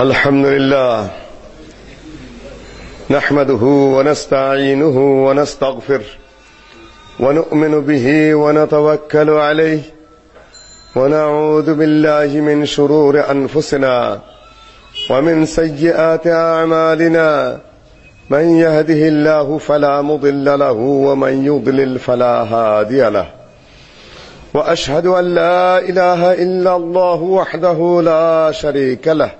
الحمد لله. نحمده ونستعينه ونستغفر ونؤمن به ونتوكل عليه ونعوذ بالله من شرور أنفسنا ومن سيئات أعمالنا. من يهده الله فلا مضل له ومن يضلل فلا هادي له. وأشهد أن لا إله إلا الله وحده لا شريك له.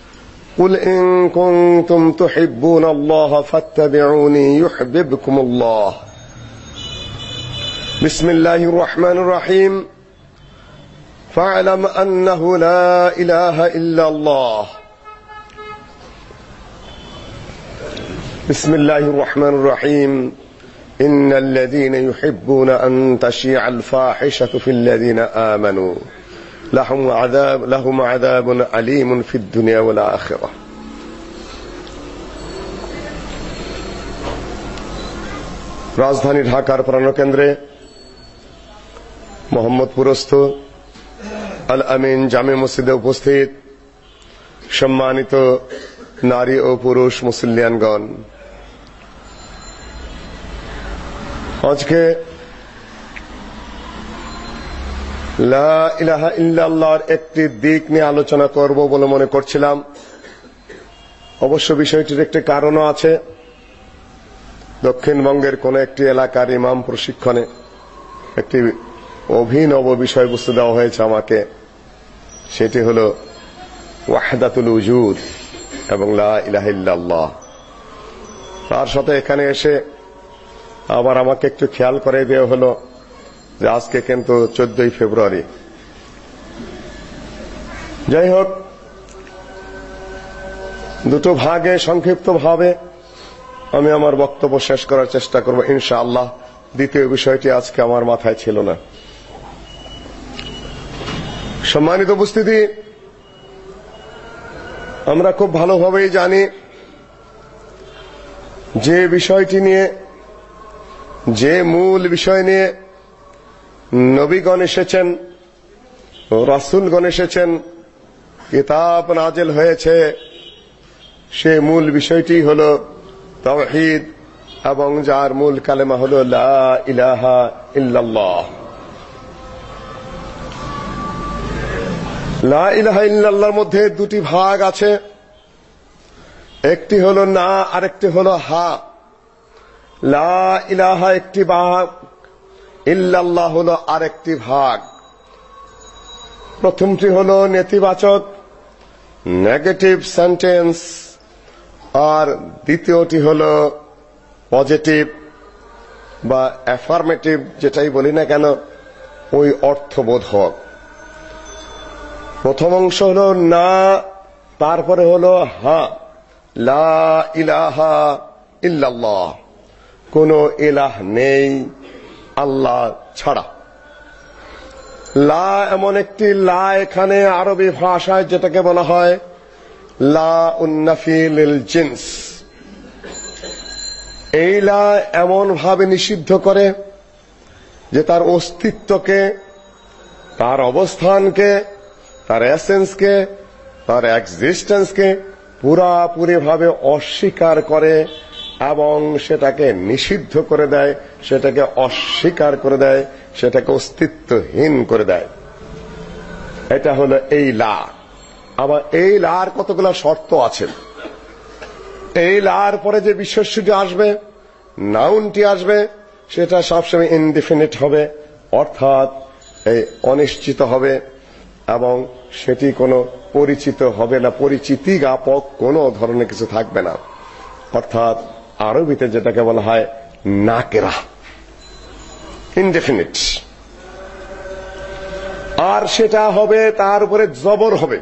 قل إن كنتم تحبون الله فاتبعوني يحببكم الله. بسم الله الرحمن الرحيم. فاعلم أنه لا إله إلا الله. بسم الله الرحمن الرحيم. إن الذين يحبون أن تشيع الفاحشة في الذين آمنوا. لهم عذاب لهم عذاب عليم في الدنيا والاخره রাজধানী ঢাকার প্রাণকেন্দ্রে মোহাম্মদপুরস্থ আল আমিন জামে মসজিদে উপস্থিত সম্মানিত নারী ও পুরুষ মুসলিয়ানগণ আজকে লা ইলাহা ইল্লাল্লাহর একটি দিক নিয়ে আলোচনা করব বলে মনে করছিলাম। অবশ্য বিষয়টির একটি কারণও আছে। দক্ষিণবঙ্গের কোন একটি এলাকার ইমাম প্রশিক্ষণে একটি অভিনব বিষয়বস্তু দেওয়া হয়েছে আমাকে। সেটি হল ওয়াহদাতুল উজুদ এবং লা ইলাহা তার সাথে এখানে এসে আবার আমাকে একটু খেয়াল করে দেওয়া হলো। যে আজকে কিন্তু চোদ্দই ফেব্রুয়ারি। যাই হোক, দুটো ভাগে সংক্ষিপ্ত ভাবে আমি আমার বক্তব্য শেষ করার চেষ্টা করব, ইনশাআল্লাহ। দ্বিতীয় বিষয়টি আজকে আমার মাথায় ছিল না। সম্মানিত উপস্থিতি, আমরা খুব ভালোভাবেই জানি যে বিষয়টি নিয়ে, যে মূল বিষয় নিয়ে নবীগণ এসেছেন, রাসূলগণ এসেছেন, কিতাব নাজেল হয়েছে। সে মূল বিষয়টি হল তাওহীদ এবং যার মূল কালেমা হল লা ইলাহা ইল্লাল্লাহ। লা ইলাহা ইল্লাল্লাহর মধ্যে দুটি ভাগ আছে। একটি হলো না, আরেকটি হলো হা। লা ইলাহা একটি ইল্লাল্লাহ হলো আরেকটি ভাগ। প্রথমটি হলো নেতিবাচক নেগেটিভ সেন্টেন্স আর দ্বিতীয়টি হলো পজিটিভ বা অ্যাফার্মেটিভ যেটাই বলি না কেন, ওই অর্থবোধক। প্রথম অংশ হলো না, তারপরে হলো হা, লা ইলাহা ইল্লাল্লাহ। কোন ইলাহ নেই। আল্লাহ ছাড়া। লা এমন একটি লা এখানে আরবি ভাষায় যেটাকে বলা হয় লা উন্নাফিল জিন্স। এই লা এমন ভাবে নিষিদ্ধ করে যে তার অস্তিত্বকে, তার অবস্থানকে, তার এসেন্সকে তার এক্সিস্টেন্সকে পুরাপুরি ভাবে অস্বীকার করে এবং সেটাকে নিষিদ্ধ করে দেয়, সেটাকে অস্বীকার করে দেয়, সেটাকে অস্তিত্বহীন করে দেয়। এটা হলো এই লা। আবার এই লার কতগুলো শর্ত আছে? এই লার পরে যে বিশেষ্যটি আসবে, নাউনটি আসবে, সেটা সবসময় ইনডিফিনিট হবে, অর্থাৎ এই অনিশ্চিত হবে, এবং সেটি কোনো পরিচিত হবে না, পরিচিতি জ্ঞাপক কোনো ধরনের কিছু থাকবে না। অর্থাৎ আরবিতে যেটাকে বলা হয় নাকেরা ইনডেফিনিট আর সেটা হবে, তার উপরে জবর হবে।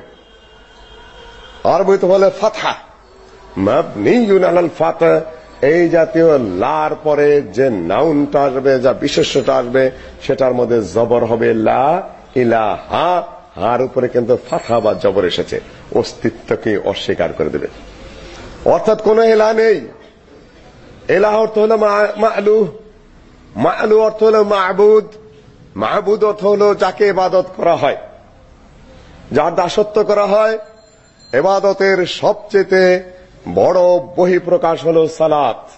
আরবিতে বলে ফাথা ফাতহ, এই জাতীয় লার পরে যে নাউনটা আসবে, যা বিশেষ্যটা আসবে, সেটার মধ্যে জবর হবে লা ইলাহা। হার উপরে কিন্তু ফাথা বা জবর এসেছে। অস্তিত্বকে অস্বীকার করে দেবে। অর্থাৎ কোন এলা নেই। এলাহ অর্থ হলো মা'লু মা'লু অর্থ হলো মাহবুদ মাহবুদ অর্থ হলো যাকে ইবাদত করা হয়। যার দাসত্ব করা হয়। এবাদতের সবচেয়ে বড় বহিঃপ্রকাশ হলো সালাত।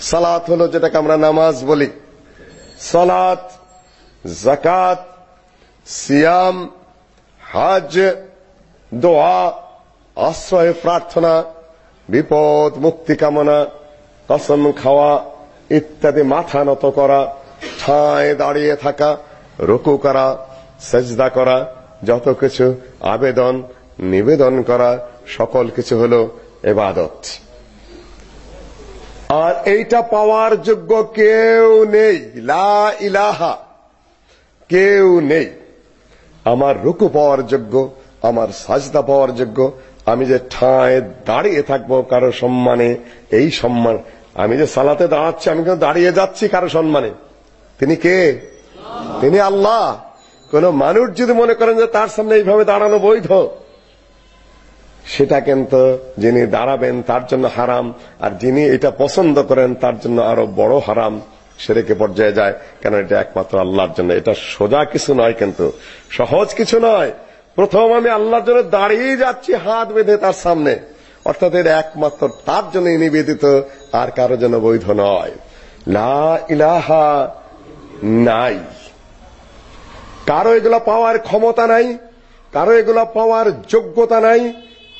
সালাত হলো যেটাকে আমরা নামাজ বলি। সালাত জাকাত সিয়াম, হজ, দোয়া, আশ্রয়, প্রার্থনা, বিপদ, মুক্তি কামনা কসম খাওয়া, ইত্যাদি মাথা নত করা ঠায় দাঁড়িয়ে থাকা, রুকু করা, সেজদা করা, যত কিছু আবেদন, নিবেদন করা, সকল কিছু হলো এবাদত। আর এইটা পাওয়ার যোগ্য কেউ নেই। লা ইলাহা কেউ নেই। আমার রুকু পাওয়ার যোগ্য, আমার সাজদা পাওয়ার যোগ্য, আমি যে ঠায় দাঁড়িয়ে থাকব কারও সম্মানে, এই সম্মান আমি যে সালাতে দাঁড়াচ্ছি, আমি কিন্তু দাঁড়িয়ে যাচ্ছি কারও সম্মানে। তিনি কে? তিনি আল্লাহ। কোন মানুষ যদি মনে করেন যে তার সামনে এইভাবে দাঁড়ানো বৈধ, সেটা কিন্তু যিনি দাঁড়াবেন তার জন্য হারাম, আর যিনি এটা পছন্দ করেন তার জন্য আরও বড় হারাম সেরেকে পর্যায়ে যায়। কেন এটা একমাত্র আল্লাহর জন্য? এটা সোজা কিছু নয় কিন্তু, সহজ কিছু নয়। প্রথম আমি আল্লাহর জন্য দাঁড়িয়ে যাচ্ছি, হাত বেঁধে তার সামনে। অর্থাৎ এর একমাত্র, তার জন্য নিবেদিত, আর কারও জন্য বৈধ নয়। লা ইলাহা নাই। কারও এগুলো পাওয়ার ক্ষমতা নাই, কারও এগুলো পাওয়ার যোগ্যতা নাই।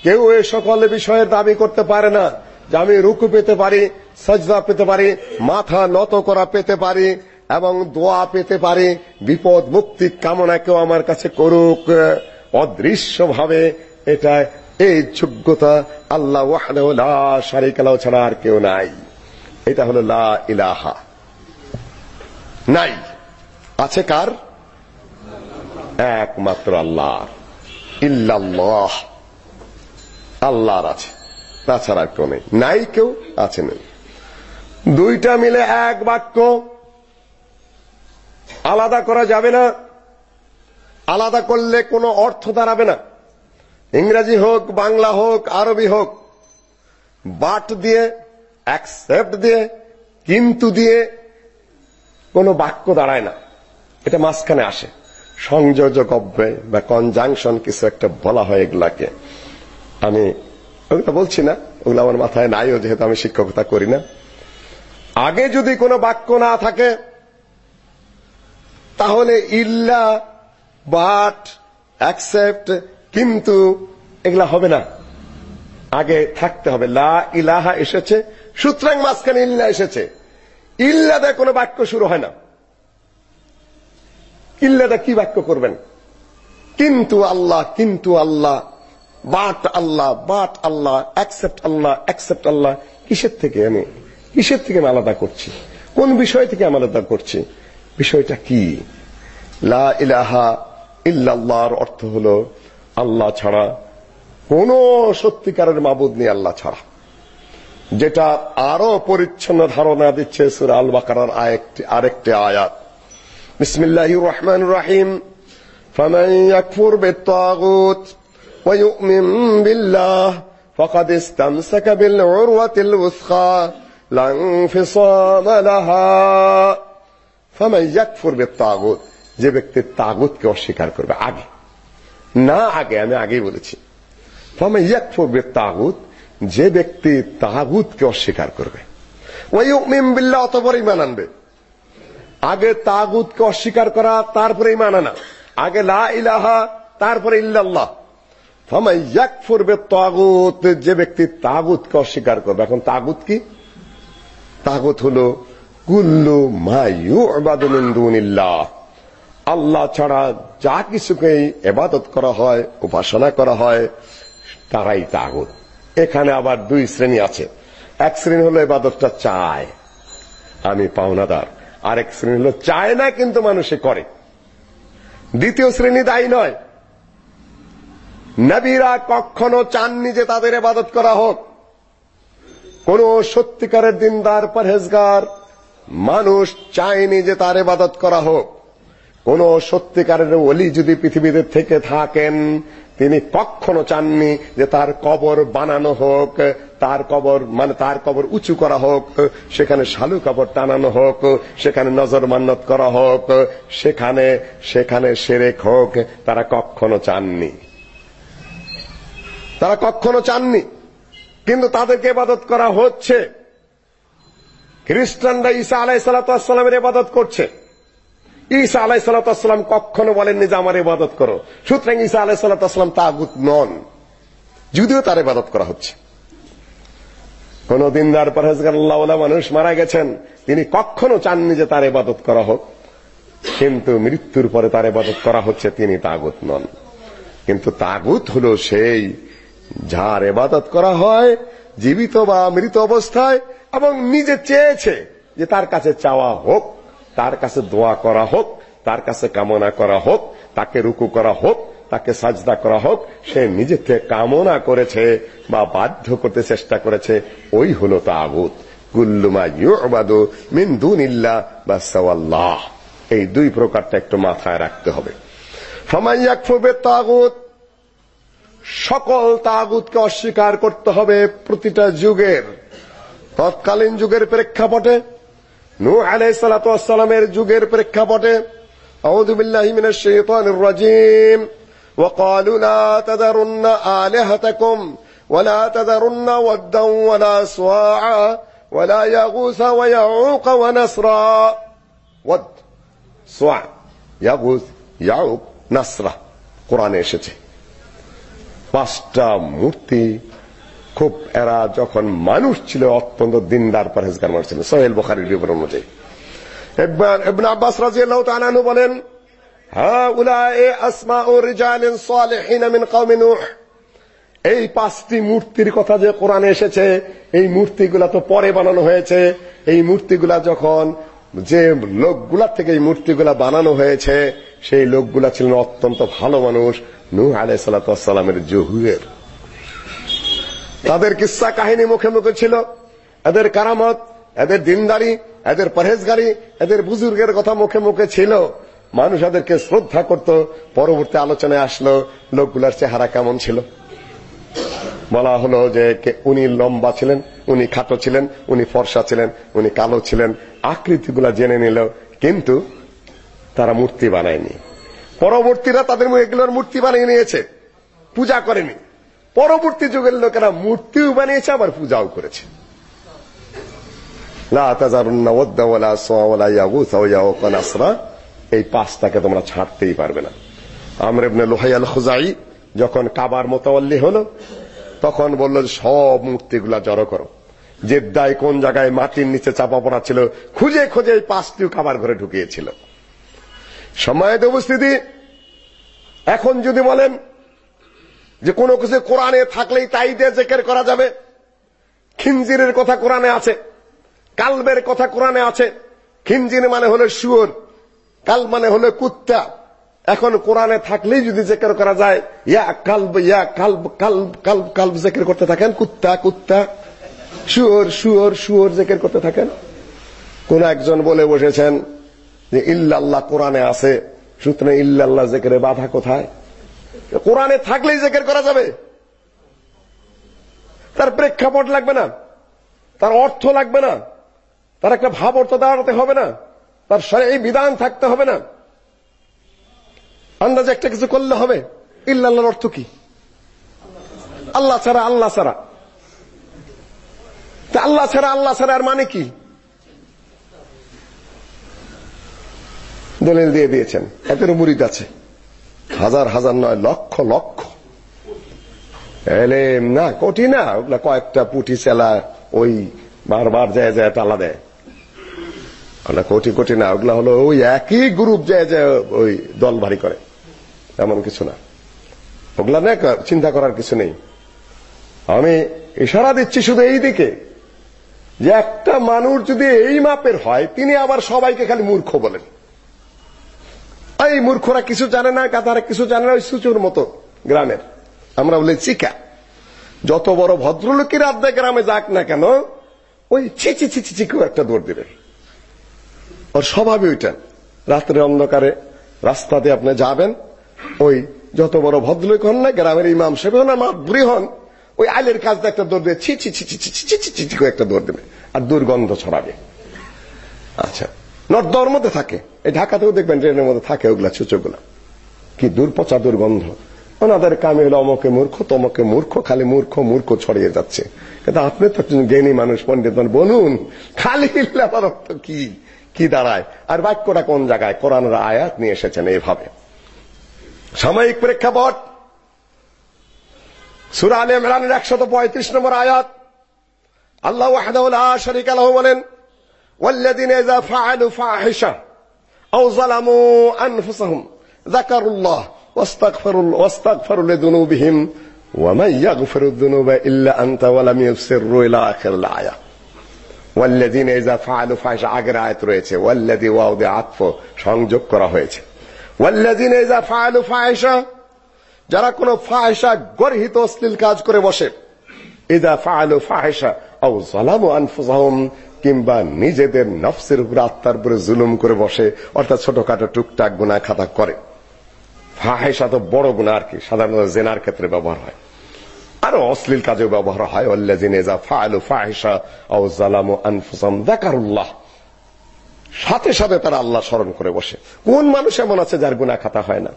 কেউ এ সকল বিষয়ের দাবি করতে পারে না যে আমি রুকু পেতে পারি, সজদা পেতে পারি, মাথা নত করা পেতে পারি, এবং দোয়া পেতে পারি, বিপদ, মুক্তি কামনা কেউ আমার কাছে করুক। অদৃশ্যভাবে এটা এই যোগ্যতা আল্লাহ ওয়াহদাহু লা শারীকা লাহু ছাড়া আর কেউ নাই। এটা হলো লা ইলাহা। নাই। আছে কার? একমাত্র আল্লাহ। ইল্লাল্লাহ। আল্লাহর আছে। তাছাড়া কেউ নেই। নাই কেউ, আছে নেই। দুইটা মিলে এক বাক্য। আলাদা করা যাবে না। আলাদা করলে কোনো অর্থ দাঁড়াবে না। ইংরেজি হোক, বাংলা হোক, আরবি হোক, বাট দিয়ে অ্যাকসেপ্ট দিয়ে, কিন্তু দিয়ে কোনো বাক্য দাঁড়ায় না। এটা মাঝখানে আসে। সংযোজক অব্যয় বা কনজাংশন কিছু একটা বলা হয় এগুলাকে। আমি ওগুলো বলছি না, ওগুলো আমার মাথায় নাইও, যেহেতু আমি শিক্ষকতা করি না। আগে যদি কোনো বাক্য না থাকে, তাহলে ইল্লা, বাট অ্যাকসেপ্ট কিন্তু এগুলা হবে না। আগে থাকতে হবে। লা ইলাহা এসেছে, সুতরাং মাঝখানে ইল্লা এসেছে। ইল্লাদা কোনো বাক্য শুরু হয় না। ইল্লাদা কি বাক্য করবেন? কিন্তু আল্লাহ কিন্তু Allah, but Allah but Allah, accept Allah accept Allah. কিসের থেকে আমি? কিসের থেকে আমি আলাদা করছি? কোন বিষয় থেকে আমি আলাদা করছি? বিষয়টা কি? লা ইলাহা ইল্লাল্লাহর অর্থ হলো আল্লাহ ছাড়া, কোন সত্যিকারের মাবুদ নেই আল্লাহ ছাড়া। যেটা আরও পরিচ্ছন্ন ধারণা দিচ্ছে সূরা আল বাকারার আরেকটি আয়াত। বিসমিল্লাহির রহমানির রহিম। ওয়া ইউমিন বিল্লাহ, ফাকাদ ইসতামসাকা বিল উরওয়াতিল উসখা লা ইনফিসামা লাহা। ফামান ইয়াকফুর বিত-তাগুত, যে ব্যক্তি তাগুতকে অস্বীকার করবে, আগে। না আগে আমি আগেই বলেছি। ফামান ইয়াকফুর বিত-তাগুত, যে ব্যক্তি তাগুতকে অস্বীকার করবে। ওই ইউমিন বিল্লাহ, অতপর ঈমান আনবে। আগে তাগুতকে অস্বীকার করা, তারপরে ঈমান আনা। আগে লা ইলাহা, তারপরে ইল্লাল্লাহ। ফামান ইয়াকফুর বিত-তাগুত, যে ব্যক্তি তাগুতকে অস্বীকার করবে। এখন তাগুত কি? তাগুত হলো, কুল্লু মা ইউবাদু মিন দুনিল্লাহ। আল্লাহ ছাড়া যা কিছুকেই এবাদত করা হয়, উপাসনা করা হয়, তারাই তাগুত। এখানে আবার দুই শ্রেণি আছে। এক শ্রেণি হলো ইবাদতটা চায়। আমি পাওনাদার। আরেক শ্রেণি হলো চায় না, কিন্তু মানুষে করে। দ্বিতীয় শ্রেণি দায়ী নয়। নবীরা কখনো চাননি যে তাদের ইবাদত করা হোক। কোন সত্যিকারের দিনদার, পরহেজগার মানুষ চায়নি যে তার ইবাদত করা হোক। কোন সত্যিকারের ওলি যদি পৃথিবীতে থেকে থাকেন, তিনি কখনো চাননি যে তার কবর বানানো হোক, তার কবর মানে তার কবর উঁচু করা হোক, সেখানে শালু কবর টানানো হোক, সেখানে নজর মান্নত করা হোক, সেখানে সেখানে সেরেক হোক, তারা কখনো চাননি। তারা কখনো চাননি। কিন্তু তাদেরকে ইবাদত করা হচ্ছে। খ্রিস্টানরা ঈসা আলাইহিসসালামের ইবাদত করছে। ঈসা আলাইহিসসালাম কখনো বলেননি যে আমার ইবাদত করো। সুতরাং ঈসা আলাইহিসসালাম তাগুত নন। যদিও তার ইবাদত করা হচ্ছে। কোন দিনদার, পরহেজগার আল্লাহওয়ালা মানুষ মারা গেছেন। তিনি কখনো চাননি যে তার ইবাদত করা হোক। কিন্তু মৃত্যুর পরে তার ইবাদত করা হচ্ছে, তিনি তাগুত নন। কিন্তু তাগুত হলো সেই যার ইবাদত করা হয়, জীবিত বা মৃত অবস্থায়, এবং নিজে চেয়েছে যে তার কাছে চাওয়া হোক। তার কাছে দোয়া করা হোক, তার কাছে কামনা করা হোক, তাকে রুকু করা হোক, তাকে সাজদা করা হোক, সে নিজে থেকে কামনা করেছে বা বাধ্য করতে চেষ্টা করেছে, ওই হলো তাগুত। কুল্লুমা ইউবাদু মিন দুনিল্লাহ বা সাওয়াল্লাহ। এই দুই প্রকারটা একটু মাথায় রাখতে হবে। বিত্তাগুত সকল তাগুতকে অস্বীকার করতে হবে প্রতিটা যুগের, তৎকালীন যুগের প্রেক্ষাপটে। নূহ আলাইহিস সালাতু ওয়াসসালামের যুগের প্রেক্ষাপটে আউযু বিল্লাহি মিনাশ শাইতানির রাজীম وقالوا لا تذرن آلهتكم ولا تذرن ودا ولا سواعا ولا يغوث ويعوق ونسرا ود سواع يغوث يعوق نسرا কোরআনে এসেছে পাঁচটা মূর্তি খুব এরা যখন মানুষ ছিল অত্যন্ত দিনদার পরহেজগার মানুষ ছিল সোহেল বুখারীর বিবরণ অনুযায়ী। ইবনে আব্বাস রাদিয়াল্লাহু তাআলা আনহু বলেন হাউলাই আসমাউ রিজালিন সালিহিন মিন কওমি নূহ। এই পাঁচটি মূর্তির কথা যে কোরআনে এসেছে, এই মূর্তিগুলা তো পরে বানানো হয়েছে। এই মূর্তিগুলা যখন যে লোকগুলা থেকে এই মূর্তিগুলা বানানো হয়েছে, সেই লোকগুলা ছিলেন অত্যন্ত ভালো মানুষ, নূহ আলাইহিস সালাতু ওয়াসসালামের জহুরের তাদের কিস্সা কাহিনী মুখে মুখে ছিল? এদের কারামত, এদের দিনদারি, এদের পরহেজগারি, এদের বুজুর্গের কথা মুখে মুখে ছিল। মানুষ এদেরকে শ্রদ্ধা করত। পরবর্তী আলোচনায় আসলো, লোকগুলার চেহারা কেমন ছিল? বলা হলো যে উনি লম্বা ছিলেন, উনি খাটো ছিলেন, উনি ফর্সা ছিলেন, উনি কালো ছিলেন। আকৃতিগুলা জেনে নিল, কিন্তু তারা মূর্তি বানায়নি। পরবর্তীরা তাদের এগুলোর মূর্তি বানিয়ে নিয়েছে। পূজা করেনি। পরবর্তী যুগের লোকেরা মূর্তিও বানিয়েছে, আবার পূজাও করেছে। এই পাঁচটাকে তোমরা ছাড়তেই পারবে না। আমর ইবনে লুহাই আল খুজাই যখন কাবার মোতাওয়াল্লি হলো, তখন বলল সব মূর্তিগুলা জড়ো করো। জেদ্দায় কোন জায়গায় মাটির নিচে চাপা পড়া ছিল, খুঁজে খুঁজে এই পাঁচটিও কাবার ঘরে ঢুকিয়েছিল। সময়ের উপস্থিতি, এখন যদি বলেন যে কোনো কিছু কোরআনে থাকলেই তাই দিয়ে জেকের করা যাবে। খিনজিরের কথা কোরআনে আছে, কালবের কথা কোরআনে আছে। খিনজির মানে হলো শুয়োর কাল মানে হলো কুত্তা। এখন কোরআনে থাকলেই যদি জেকের করা যায়, ইয়া কালব ইয়া কালব কালব কালব কালব জেকের করতে থাকেন, কুত্তা কুত্তা। শুয়োর শুয়োর শুয়োর জেকের করতে থাকেন। কোন একজন বলে বসেছেন যে, ইল্লাল্লাহ কোরআনে আছে, সুতরাং ইল্লাল্লাহ জেকেরে বাধা কোথায়? কোরআনে থাকলেই জেকের করা যাবে। তার প্রেক্ষাপট লাগবে না। তার অর্থ লাগবে না। তার একটা ভাব অর্থ দাঁড়াতে হবে না। তার এই বিধান থাকতে হবে না। আন্দাজে একটা কিছু করলে হবে। ইল্লাল্লাহর অর্থ কি? আল্লাহ ছাড়া আল্লাহ ছাড়া। তা আল্লাহ ছাড়া আল্লাহ ছাড়া আর মানে কি? দলিল দিয়ে দিয়েছেন। এদের মুরিদ আছে। হাজার হাজার নয়, লক্ষ লক্ষ। এলেম না কোটি না, ওগুলা কয়েকটা পুটি চেলা ওই বারবার যায় যায় তালা দেয়। ওগুলা কোটি কোটি না, ওগুলা হলো ওই একই গ্রুপ যায় যায় ওই দল ভারী করে। এমন কিছু না। ওগুলা না চিন্তা করার কিছু নেই। আমি ইশারা দিচ্ছি শুধু এই দিকে যে একটা মানুষ যদি এই মাপের হয়, তিনি আবার সবাইকে খালি মূর্খ বলেন। এই মূর্খরা কিছু জানে না গাধারা কিছু জানে না ওই সুচুর মতো গ্রামের আমরা বলি চিকা যত বড় ভদ্রলোকের আড্ডা গ্রামে যাক না কেন ওই ছি ছি ছি ছি ছি করে একটা দৌড় দিবে ওর স্বভাবই ওইটা রাত্রে অন্ধকারে রাস্তা দিয়ে আপনি যাবেন ওই যত বড় ভদ্রলোক হন না গ্রামের ইমাম সাহেব হন মাদ্রি হন ওই আইলের কাজটা একটা দৌড় দেবে ছি ছি ছি ছি ছি ছি ছি করে একটা দৌড় দেবে আর দুর্গন্ধ ছড়াবে আচ্ছা নর্দর মধ্যে থাকে। এই ঢাকাতেও দেখবেন ট্রেনের মধ্যে থাকে ওগুলা ছুচোগুলা কি দুর্পচা, দুর্গন্ধ। ওনাদের কামে হলো অমকে মূর্খ, তমকে মূর্খ, খালি মূর্খ মূর্খ ছড়িয়ে যাচ্ছে। কিন্তু আপনি তো একজন জ্ঞানী মানুষ, পণ্ডিত বলুন, খালি অর্থ কি? কি দাঁড়ায়? আর বাক্যটা কোন জায়গায়? কোরআনের আয়াত নিয়ে এসেছেন এইভাবে। সাময়িক প্রেক্ষাপট। সূরা আলে ইমরানের 135 নম্বর আয়াত। আল্লাহ ওয়াহদাহু লা শারীকা বলেন والذين إذا فعلوا فاحشة أو ظلموا أنفسهم ذكروا الله واستغفروا واستغفروا لذنوبهم ومن يغفر الذنوب إلا أنت ولم يصروا إلى آخر الآية والذين إذا فعلوا فاحشة আগের আয়াত রয়েছে والذي ওয়াও দিয়ে আতফ সংযোগ করা হয়েছে والذين إذا فعلوا فاحشة যারা কোনো ফাহিশা গর্হিত অশ্লীল কাজ করে বসে ইদা ফাআলু ফাহিশা আও যালামু আনফুসাহুম কিংবা নিজেদের নফসের উপর আত্মার উপরে জুলুম করে বসে, অর্থাৎ ছোটখাটো টুকটাক গুনাহ খাতা করে। ফাহিশা তো বড় গুনাহ আর কি, সাধারণত জেনার ক্ষেত্রে ব্যবহার হয়। আরও অশ্লীল কাজেও ব্যবহার হয়, ওয়াল্লাযিনা ইযা ফাআলু ফাহিশা আও যালামু আনফুসাহুম যাকারুল্লাহ। সাথে সাথে তারা আল্লাহ স্মরণ করে বসে। কোন মানুষ এমন আছে যার গুনাহ খাতা হয় না?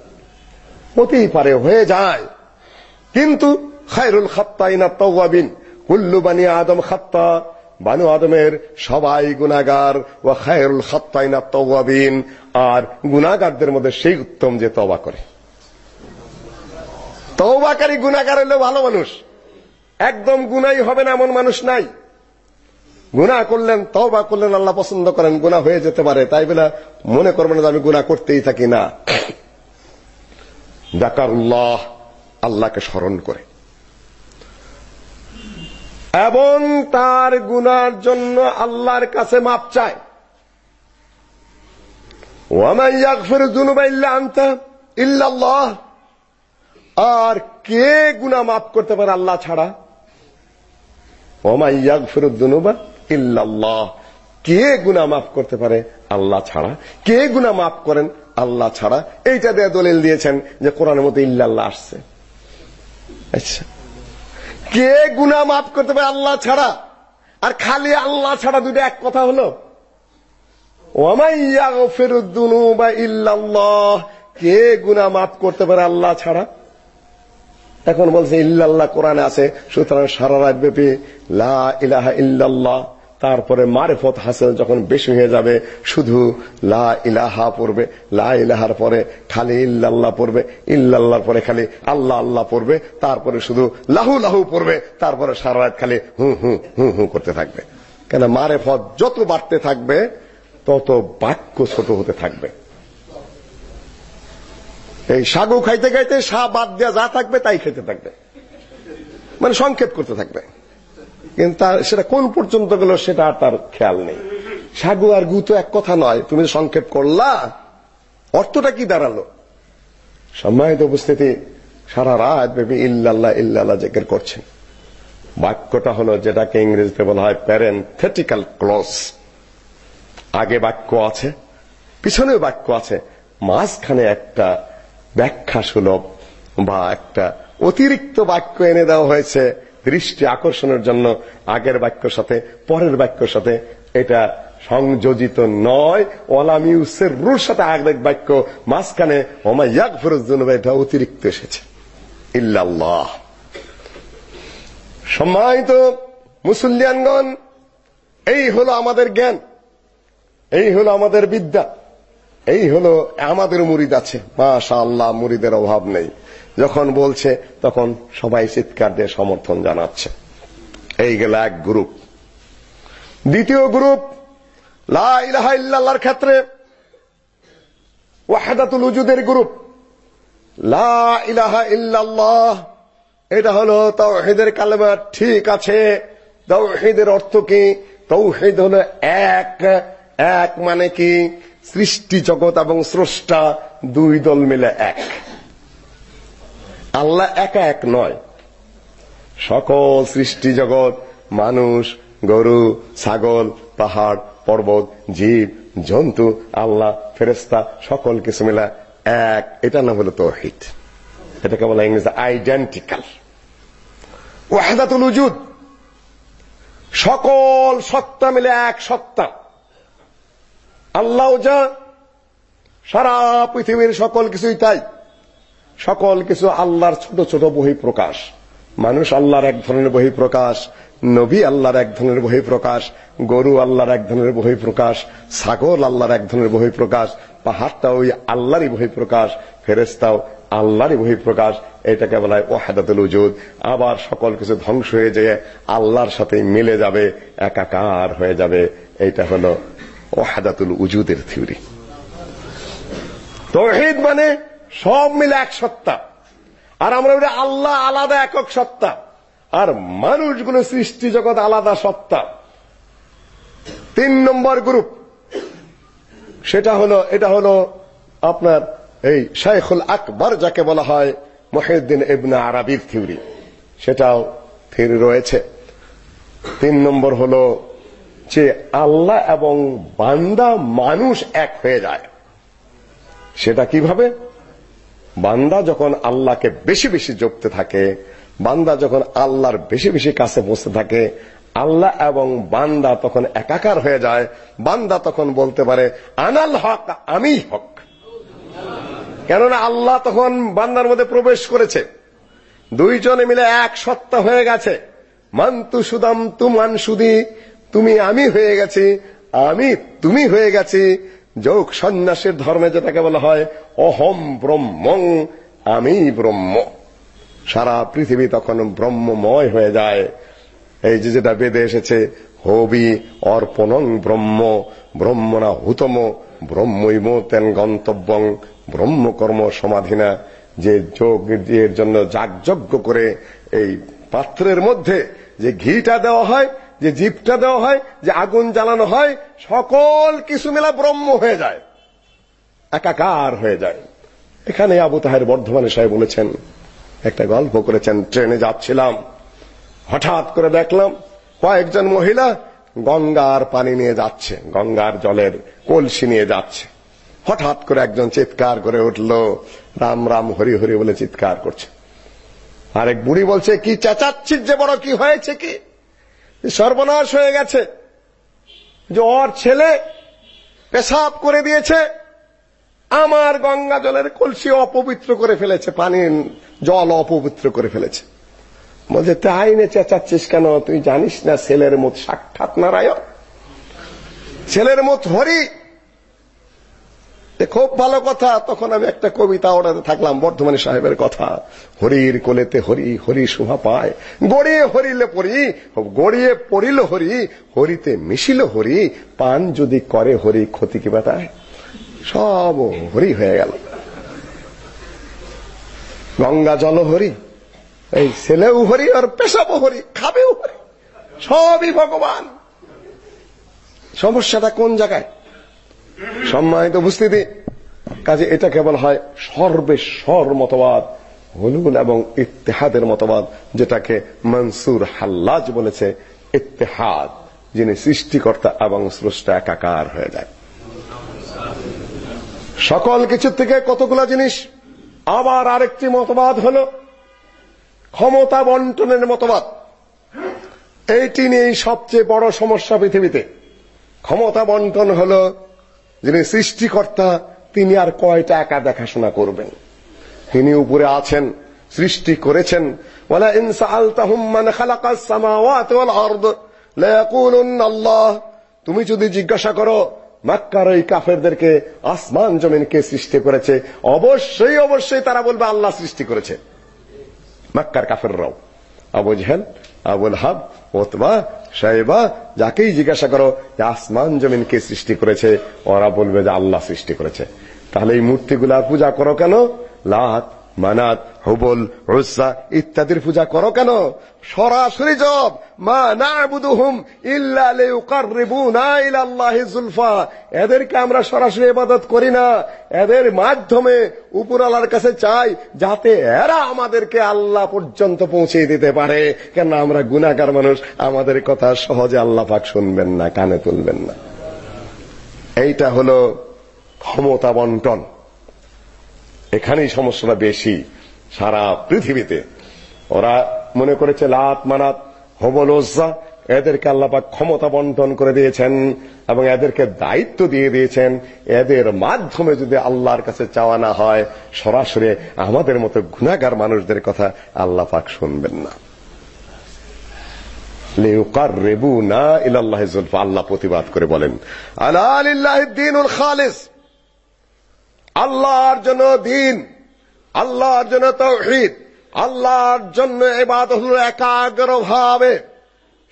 হতেই পারে, হয়ে যায়। কিন্তু খায়রুল খাত্তাইনা তাওয়াবিন, কুল্লু বানি আদম খাত্তা বানু আদমের সবাই গুনাগার ওয়া খায়রুল খাত্তাইনা তাওয়াবিন, আর গুনাগারদের মধ্যে সেই উত্তম যে তওবা করে। তওবাকারী গুনাগার হলো ভালো মানুষ। একদম গুনাই হবে না এমন মানুষ নাই। গুনাহ করলেন, তওবা করলেন, আল্লাহ পছন্দ করেন, গুনাহ হয়ে যেতে পারে। তাই বলে মনে করবেন যে আমি গুনাহ করতেই থাকি, না। জাকারুল্লাহ আল্লাহকে স্মরণ করে। এবং তার গুনার জন্য আল্লাহর কাছে মাপ চায়। ওয়ামান ইয়াগফির যুনুবা ইল্লা আনতা আর কে গুনাহ মাফ করতে পারে আল্লাহ ছাড়া? ওয়ামান ইয়াগফির যুনুবা ইল্লাল্লাহ। কে গুনাহ মাফ করতে পারে আল্লাহ ছাড়া? কে গুনাহ মাফ করেন আল্লাহ ছাড়া? এইটা দিয়ে দলিল দিয়েছেন যে কোরআনের মধ্যে ইল্লাল্লাহ আসছে। আচ্ছা। কে গুনা মাফ করতে পারে আল্লাহ ছাড়া? আর খালি আল্লাহ ছাড়া দুটো এক কথা হলো? ইল্লাল্লাহ, কে গুনা মাফ করতে পারে আল্লাহ ছাড়া? এখন বলছে, ইল্লাল্লাহ কোরআনে আছে, সুতরাং সারা রাত ব্যাপী লা ইলাহা ইল্লাল্লাহ তারপরে মারেফত হাসিল যখন বেশি হয়ে যাবে, শুধু লা ইলাহা পড়বে, লা ইলাহার পরে খালি ইল্লাল্লাহ পড়বে, ইল্লাল্লাহর পরে খালি আল্লাহ আল্লাহ পড়বে, তারপরে শুধু লাহু লাহু পড়বে, তারপরে সারা রাত খালি হু হু হু হু করতে থাকবে। কেন মারেফত যত বাড়তে থাকবে, তত বাক্য ছোট হতে থাকবে। এই সাগু খাইতে খাইতে সা বাদ দেওয়া যা থাকবে তাই খেতে থাকবে। মানে সংক্ষেপ করতে থাকবে। কিন্তু সেটা কোন পর্যন্ত গেল সেটা তার খেয়াল নেই। সাগু আর গু তো এক কথা নয়, তুমি সংক্ষেপ করলা, অর্থটা কি দাঁড়াল? সম্মানিত উপস্থিতি, সারা রাত ব্যাপী ইল্লাল্লাহ ইল্লাল্লাহ জেকের করছেন। বাক্যটা হলো যেটাকে ইংরেজিতে বলা হয় প্যারেন্থেটিক্যাল ক্লজ আগে বাক্য আছে, পিছনেও বাক্য আছে, মাঝখানে একটা ব্যাখ্যা সুলভ বা একটা অতিরিক্ত বাক্য এনে দেওয়া হয়েছে। দৃষ্টি আকর্ষণের জন্য আগের বাক্যর সাথে, পরের বাক্যর সাথে এটা সংযোজিত নয়। ওলাম ইউসের রুর সাথে আরেক বাক্য মাঝখানে ওমা ইয়াগফিরুজ যুনুবা, এটা অতিরিক্ত এসেছে। ইল্লাল্লাহ। সম্মানিত মুসল্লিয়ানগণ, এই হলো আমাদের জ্ঞান, এই হলো আমাদের বিদ্যা, এই হলো আমাদের মুরিদ আছে। মাশাআল্লাহ, মুরিদের অভাব নেই। যখন বলছে, তখন সবাই চিৎকার দিয়ে সমর্থন জানাচ্ছে। এই গেল এক গ্রুপ। দ্বিতীয় গ্রুপ, লা ইলাহা ইল্লাল্লাহর ক্ষেত্রে ওয়াহদাতুল উজুদের গ্রুপ। লা ইলাহা ইল্লাল্লাহ, এটা হলো তাওহীদের কালেমা, ঠিক আছে। তাওহীদের অর্থ কি? তাওহীদ হলো এক এক মানে কি? সৃষ্টি জগৎ এবং স্রষ্টা দুই দল মিলে এক। আল্লাহ একা এক নয়। সকল সৃষ্টি জগৎ, মানুষ, গরু, ছাগল, পাহাড়, পর্বত, জীব, জন্তু, আল্লাহ ফেরেস্তা সকল কিছু মিলা এক। এটা নাম হলো তৌহিদ। এটাকে বলা ইংরেজি আইডেন্টিক্যাল ওয়াহদাতুল উজুদ। সকল সত্তা মিলে এক সত্তা। আল্লাহ যা, সারা পৃথিবীর সকল কিছুই তাই। সকল কিছু আল্লাহর ছোট ছোট বহি প্রকাশ মানুষ আল্লাহর এক ধরনের বহি প্রকাশ নবী আল্লাহর এক ধরনের বহি প্রকাশ গরু আল্লাহর এক ধরনের বহি প্রকাশ ছাগল আল্লাহর এক ধরনের বহি প্রকাশ পাহাড়টা ওই আল্লাহরই বহি প্রকাশ ফেরেস্তাও আল্লাহরই বহি প্রকাশ এটাকে বলা হয় ওয়াহাদাতুল উজুদ। আবার সকল কিছু ধ্বংস হয়ে যেয়ে আল্লাহর সাথে মিলে যাবে, একাকার হয়ে যাবে। এটা হলো ওয়াহাদাতুল উজুদের থিওরি। তৌহিদ মানে সব মিলে এক সত্তা। আর আমরা বলি আল্লাহ আলাদা একক সত্তা। আর মানুষগুলো সৃষ্টি জগৎ আলাদা সত্তা। তিন নম্বর গ্রুপ। সেটা হলো, এটা হলো আপনার এই শাইখুল আকবর, যাকে বলা হয় মহিউদ্দিন ইবনে আরবির থিওরি। সেটাও থিওরি রয়েছে। তিন নম্বর হলো যে আল্লাহ এবং বান্দা মানুষ এক হয়ে যায়। সেটা কীভাবে? বান্দা যখন আল্লাহকে বেশি বেশি জপতে থাকে, বান্দা যখন আল্লাহর বেশি বেশি কাছে বসতে থাকে, আল্লাহ এবং বান্দা তখন একাকার হয়ে যায়। বান্দা তখন বলতে পারে, আনাল হক আমি হক। কেননা আল্লাহ তখন বান্দার মধ্যে প্রবেশ করেছে। দুইজনে মিলে এক সত্তা হয়ে গেছে। মান্তু সুদাম তুমান সুদি, তুমি আমি হয়ে গেছি, আমি তুমি হয়ে গেছি যোগ সন্ন্যাসের ধর্মে যেটাকে বলা হয়, অহম ব্রহ্মং, আমি ব্রহ্ম। সারা পৃথিবী তখন ব্রহ্মময় হয়ে যায়। এই যে যেটা বেদে এসেছে, হবি অর্পণং ব্রহ্ম ব্রহ্মনা হুতম ব্রহ্মৈম তেন গন্তব্যং, ব্রহ্মকর্ম সমাধিনা। যে যোগ এর জন্য যাগযজ্ঞ করে এই পাত্রের মধ্যে যে ঘিটা দেওয়া হয় যে জীবটা দেওয়া হয়, যে আগুন জ্বালানো হয়, সকল কিছু মেলা ব্রহ্ম হয়ে যায়, একাকার হয়ে যায়। এখানে আবু তাহের বর্ধমানে সাহেব বলেছেন, একটা গল্প করেছেন, ট্রেনে যাচ্ছিলাম, হঠাৎ করে দেখলাম কয়েকজন মহিলা গঙ্গার পানি নিয়ে যাচ্ছে, গঙ্গার জলের কলসি নিয়ে যাচ্ছে। হঠাৎ করে একজন চিৎকার করে উঠল, রাম রাম হরি হরি বলে চিৎকার করছে। আরেক বুড়ি বলছে, কি চেঁচাচ্ছিস যে বড়, কি হয়েছে কি? সর্বনাশ হয়ে গেছে, যে ওর ছেলে পেশাব করে দিয়েছে, আমার গঙ্গা জলের কলসি অপবিত্র করে ফেলেছে, পানির জল অপবিত্র করে ফেলেছে। বলছে, তাই নে চেঁচাচ্ছিস কেন? তুই জানিস না, ছেলের মত সাক্ষাৎ নারায়ণ? ছেলের মত হরি? খুব ভালো কথা, তখন আমি একটা কবিতা ওড়াতে থাকলাম, বর্ধমানী সাহেবের কথা। হরির কোলেতে হরি হরি শোভা পায়। গড়িয়ে হরিলে পড়ি গড়িয়ে পড়িল হরি, হরিতে মিশিল হরি, পান যদি করে হরি, ক্ষতি কি বেটায় সব হরি হয়ে গেল। গঙ্গা জল হরি, এই ছেলেও হরি আর পেশাবও হরি, খাবেও হরি, সবই ভগবান। সমস্যাটা কোন জায়গায়? সম্মানিত উপস্থিতি। কাজে এটা কেবল হয় সর্বেশ্বর মতবাদ, হলুল এবং ইত্তেহাদের মতবাদ, যেটাকে মনসুর হাল্লাজ বলেছে, ইত্তেহাদ, যিনি সৃষ্টিকর্তা এবং স্রষ্টা একাকার হয়ে যায়। সকল কিছু থেকে কতগুলো জিনিস? আবার আরেকটি মতবাদ হলো ক্ষমতা বন্টনের মতবাদ। এইটি নিয়েই সবচেয়ে বড় সমস্যা পৃথিবীতে। ক্ষমতা বন্টন হলো যিনি সৃষ্টিকর্তা, তিনি আর কয়টা একা দেখাশোনা করবেন? তিনি উপরে আছেন, সৃষ্টি করেছেন। ওয়ালা মান খালাকাস ওয়াল আরদ আল্লাহ। তুমি যদি জিজ্ঞাসা করো, মক্কার ওই কাফেরদেরকে আসমান জমিন কে সৃষ্টি করেছে? অবশ্যই অবশ্যই তারা বলবে, আল্লাহ সৃষ্টি করেছে। মক্কার কাফেররাও। আবু জেহেল আবুল হাব ওতবা সাহেবা, যাকেই জিজ্ঞাসা করো, যে আসমান জমিন কে সৃষ্টি করেছে, ওরা বলবে যে আল্লাহ সৃষ্টি করেছে। তাহলে এই মূর্তিগুলা পূজা করো কেন? লাত মানাত, হুবল উজ্জা ইত্যাদির পূজা করো কেন? সরাসরি জব মা না'বুদুহুম ইল্লা লিয়ুকাররিবুনা ইলা আল্লাহি এদেরকে আমরা সরাসরি ইবাদত করি না। এদের মাধ্যমে উপরওয়ালার কাছে চাই যাতে এরা আমাদেরকে আল্লাহ পর্যন্ত পৌঁছে দিতে পারে। কেন আমরা গুনাহগার মানুষ, আমাদের কথা সহজে আল্লাহ পাক শুনবেন না, কানে তুলবেন না। এইটা হলো ক্ষমতা বন্টন। এখানেই সমস্যাটা বেশি সারা পৃথিবীতে। ওরা মনে করেছে, লাত মানাত, হবল এদেরকে আল্লাপাক ক্ষমতা বন্টন করে দিয়েছেন এবং এদেরকে দায়িত্ব দিয়ে দিয়েছেন। এদের মাধ্যমে যদি আল্লাহর কাছে চাওয়া না হয়, সরাসরি আমাদের মতো গুনাহগার মানুষদের কথা আল্লাহ পাক শুনবেন না। আল্লাহ প্রতিবাদ করে বলেন, আলা লিল্লাহিদ দীনুল খালিস। আল্লাহর জন্য দিন, আল্লাহর জন্য তৌহিদ, আল্লাহর জন্য ইবাদত হলো একাগ্র ভাবে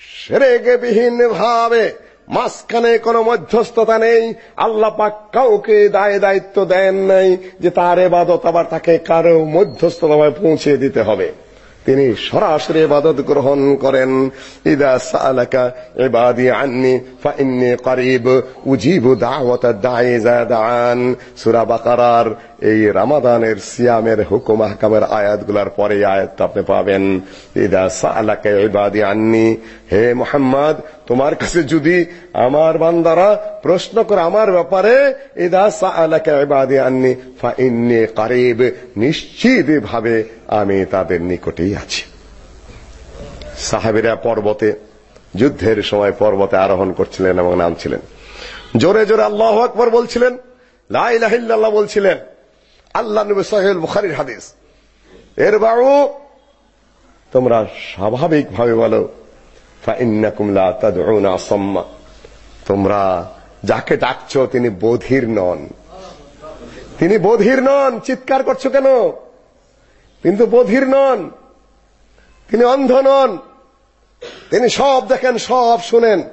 সেরেগে বিহীন ভাবে, মাঝখানে কোনো মধ্যস্থতা নেই, আল্লাহ পাক কাউকে দায় দায়িত্ব দেন নাই যে তার এবাদত আবার তাকে কারও মধ্যস্থতা পৌঁছে দিতে হবে। তিনি সরাসরি ইবাদত গ্রহণ করেন। ইদা সালাকা ইবাদি আন্নি ফাইন্নি করিব উজিবু দাওয়াত দাঈ ইযা দাআন সূরা বাকারার এই রামাদানের সিয়ামের হুকুম আহকামের আয়াতগুলোর পরে আয়াতটা আপনি পাবেন। ইদা সালাকা ইবাদি আন্নি, হে মোহাম্মদ, তোমার কাছে যদি আমার বান্দারা প্রশ্ন করে আমার ব্যাপারে, ইদা সালাকা ইবাদি আন্নি ফাইন্নি করিব নিশ্চিত ভাবে আমি তাদের নিকটেই আছি। সাহাবীরা পর্বতে, যুদ্ধের সময় পর্বতে আরোহণ করছিলেন এবং নামছিলেন। জোরে জোরে আল্লাহু আকবার বলছিলেন, লা ইলাহা ইল্লাল্লাহ বলছিলেন আল্লাহ নবী সহিহ বুখারীর হাদিস। এর বাউ তোমরা স্বাভাবিকভাবে বলো, ফাইন্নাকুম লা তাদউনা আসাম্মা তোমরা যাকে ডাকছো তিনি বধির নন। তিনি বধির নন, চিৎকার করছ কেন? কিন্তু বধির নন। তিনি অন্ধ নন। তিনি সব দেখেন, সব শুনেন।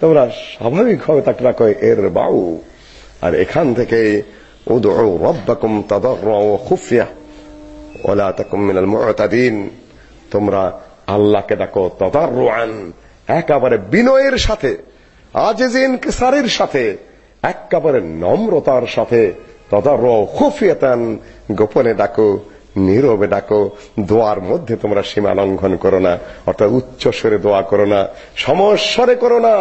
তোমরা স্বাভাবিকভাবে তাকে রাখো এর বাউ আর এখান থেকে উদউ রব্বাকুম তাদাররা ওয়া খুফিয়া ওয়ালা তাকুম মিনাল মুতাদিন তোমরা আল্লাহকে ডাকো তাদাররুআন একেবারে বিনয়ের সাথে, আজিজিন কিসারির সাথে, একেবারে নম্রতার সাথে তাদারর খুফিয়াতান গোপনে ডাকো, নীরবে ডাকো, দোয়ার মধ্যে তোমরা সীমা লঙ্ঘন করো না, অর্থাৎ উচ্চ স্বরে দোয়া করো না, সমস্বরে করো না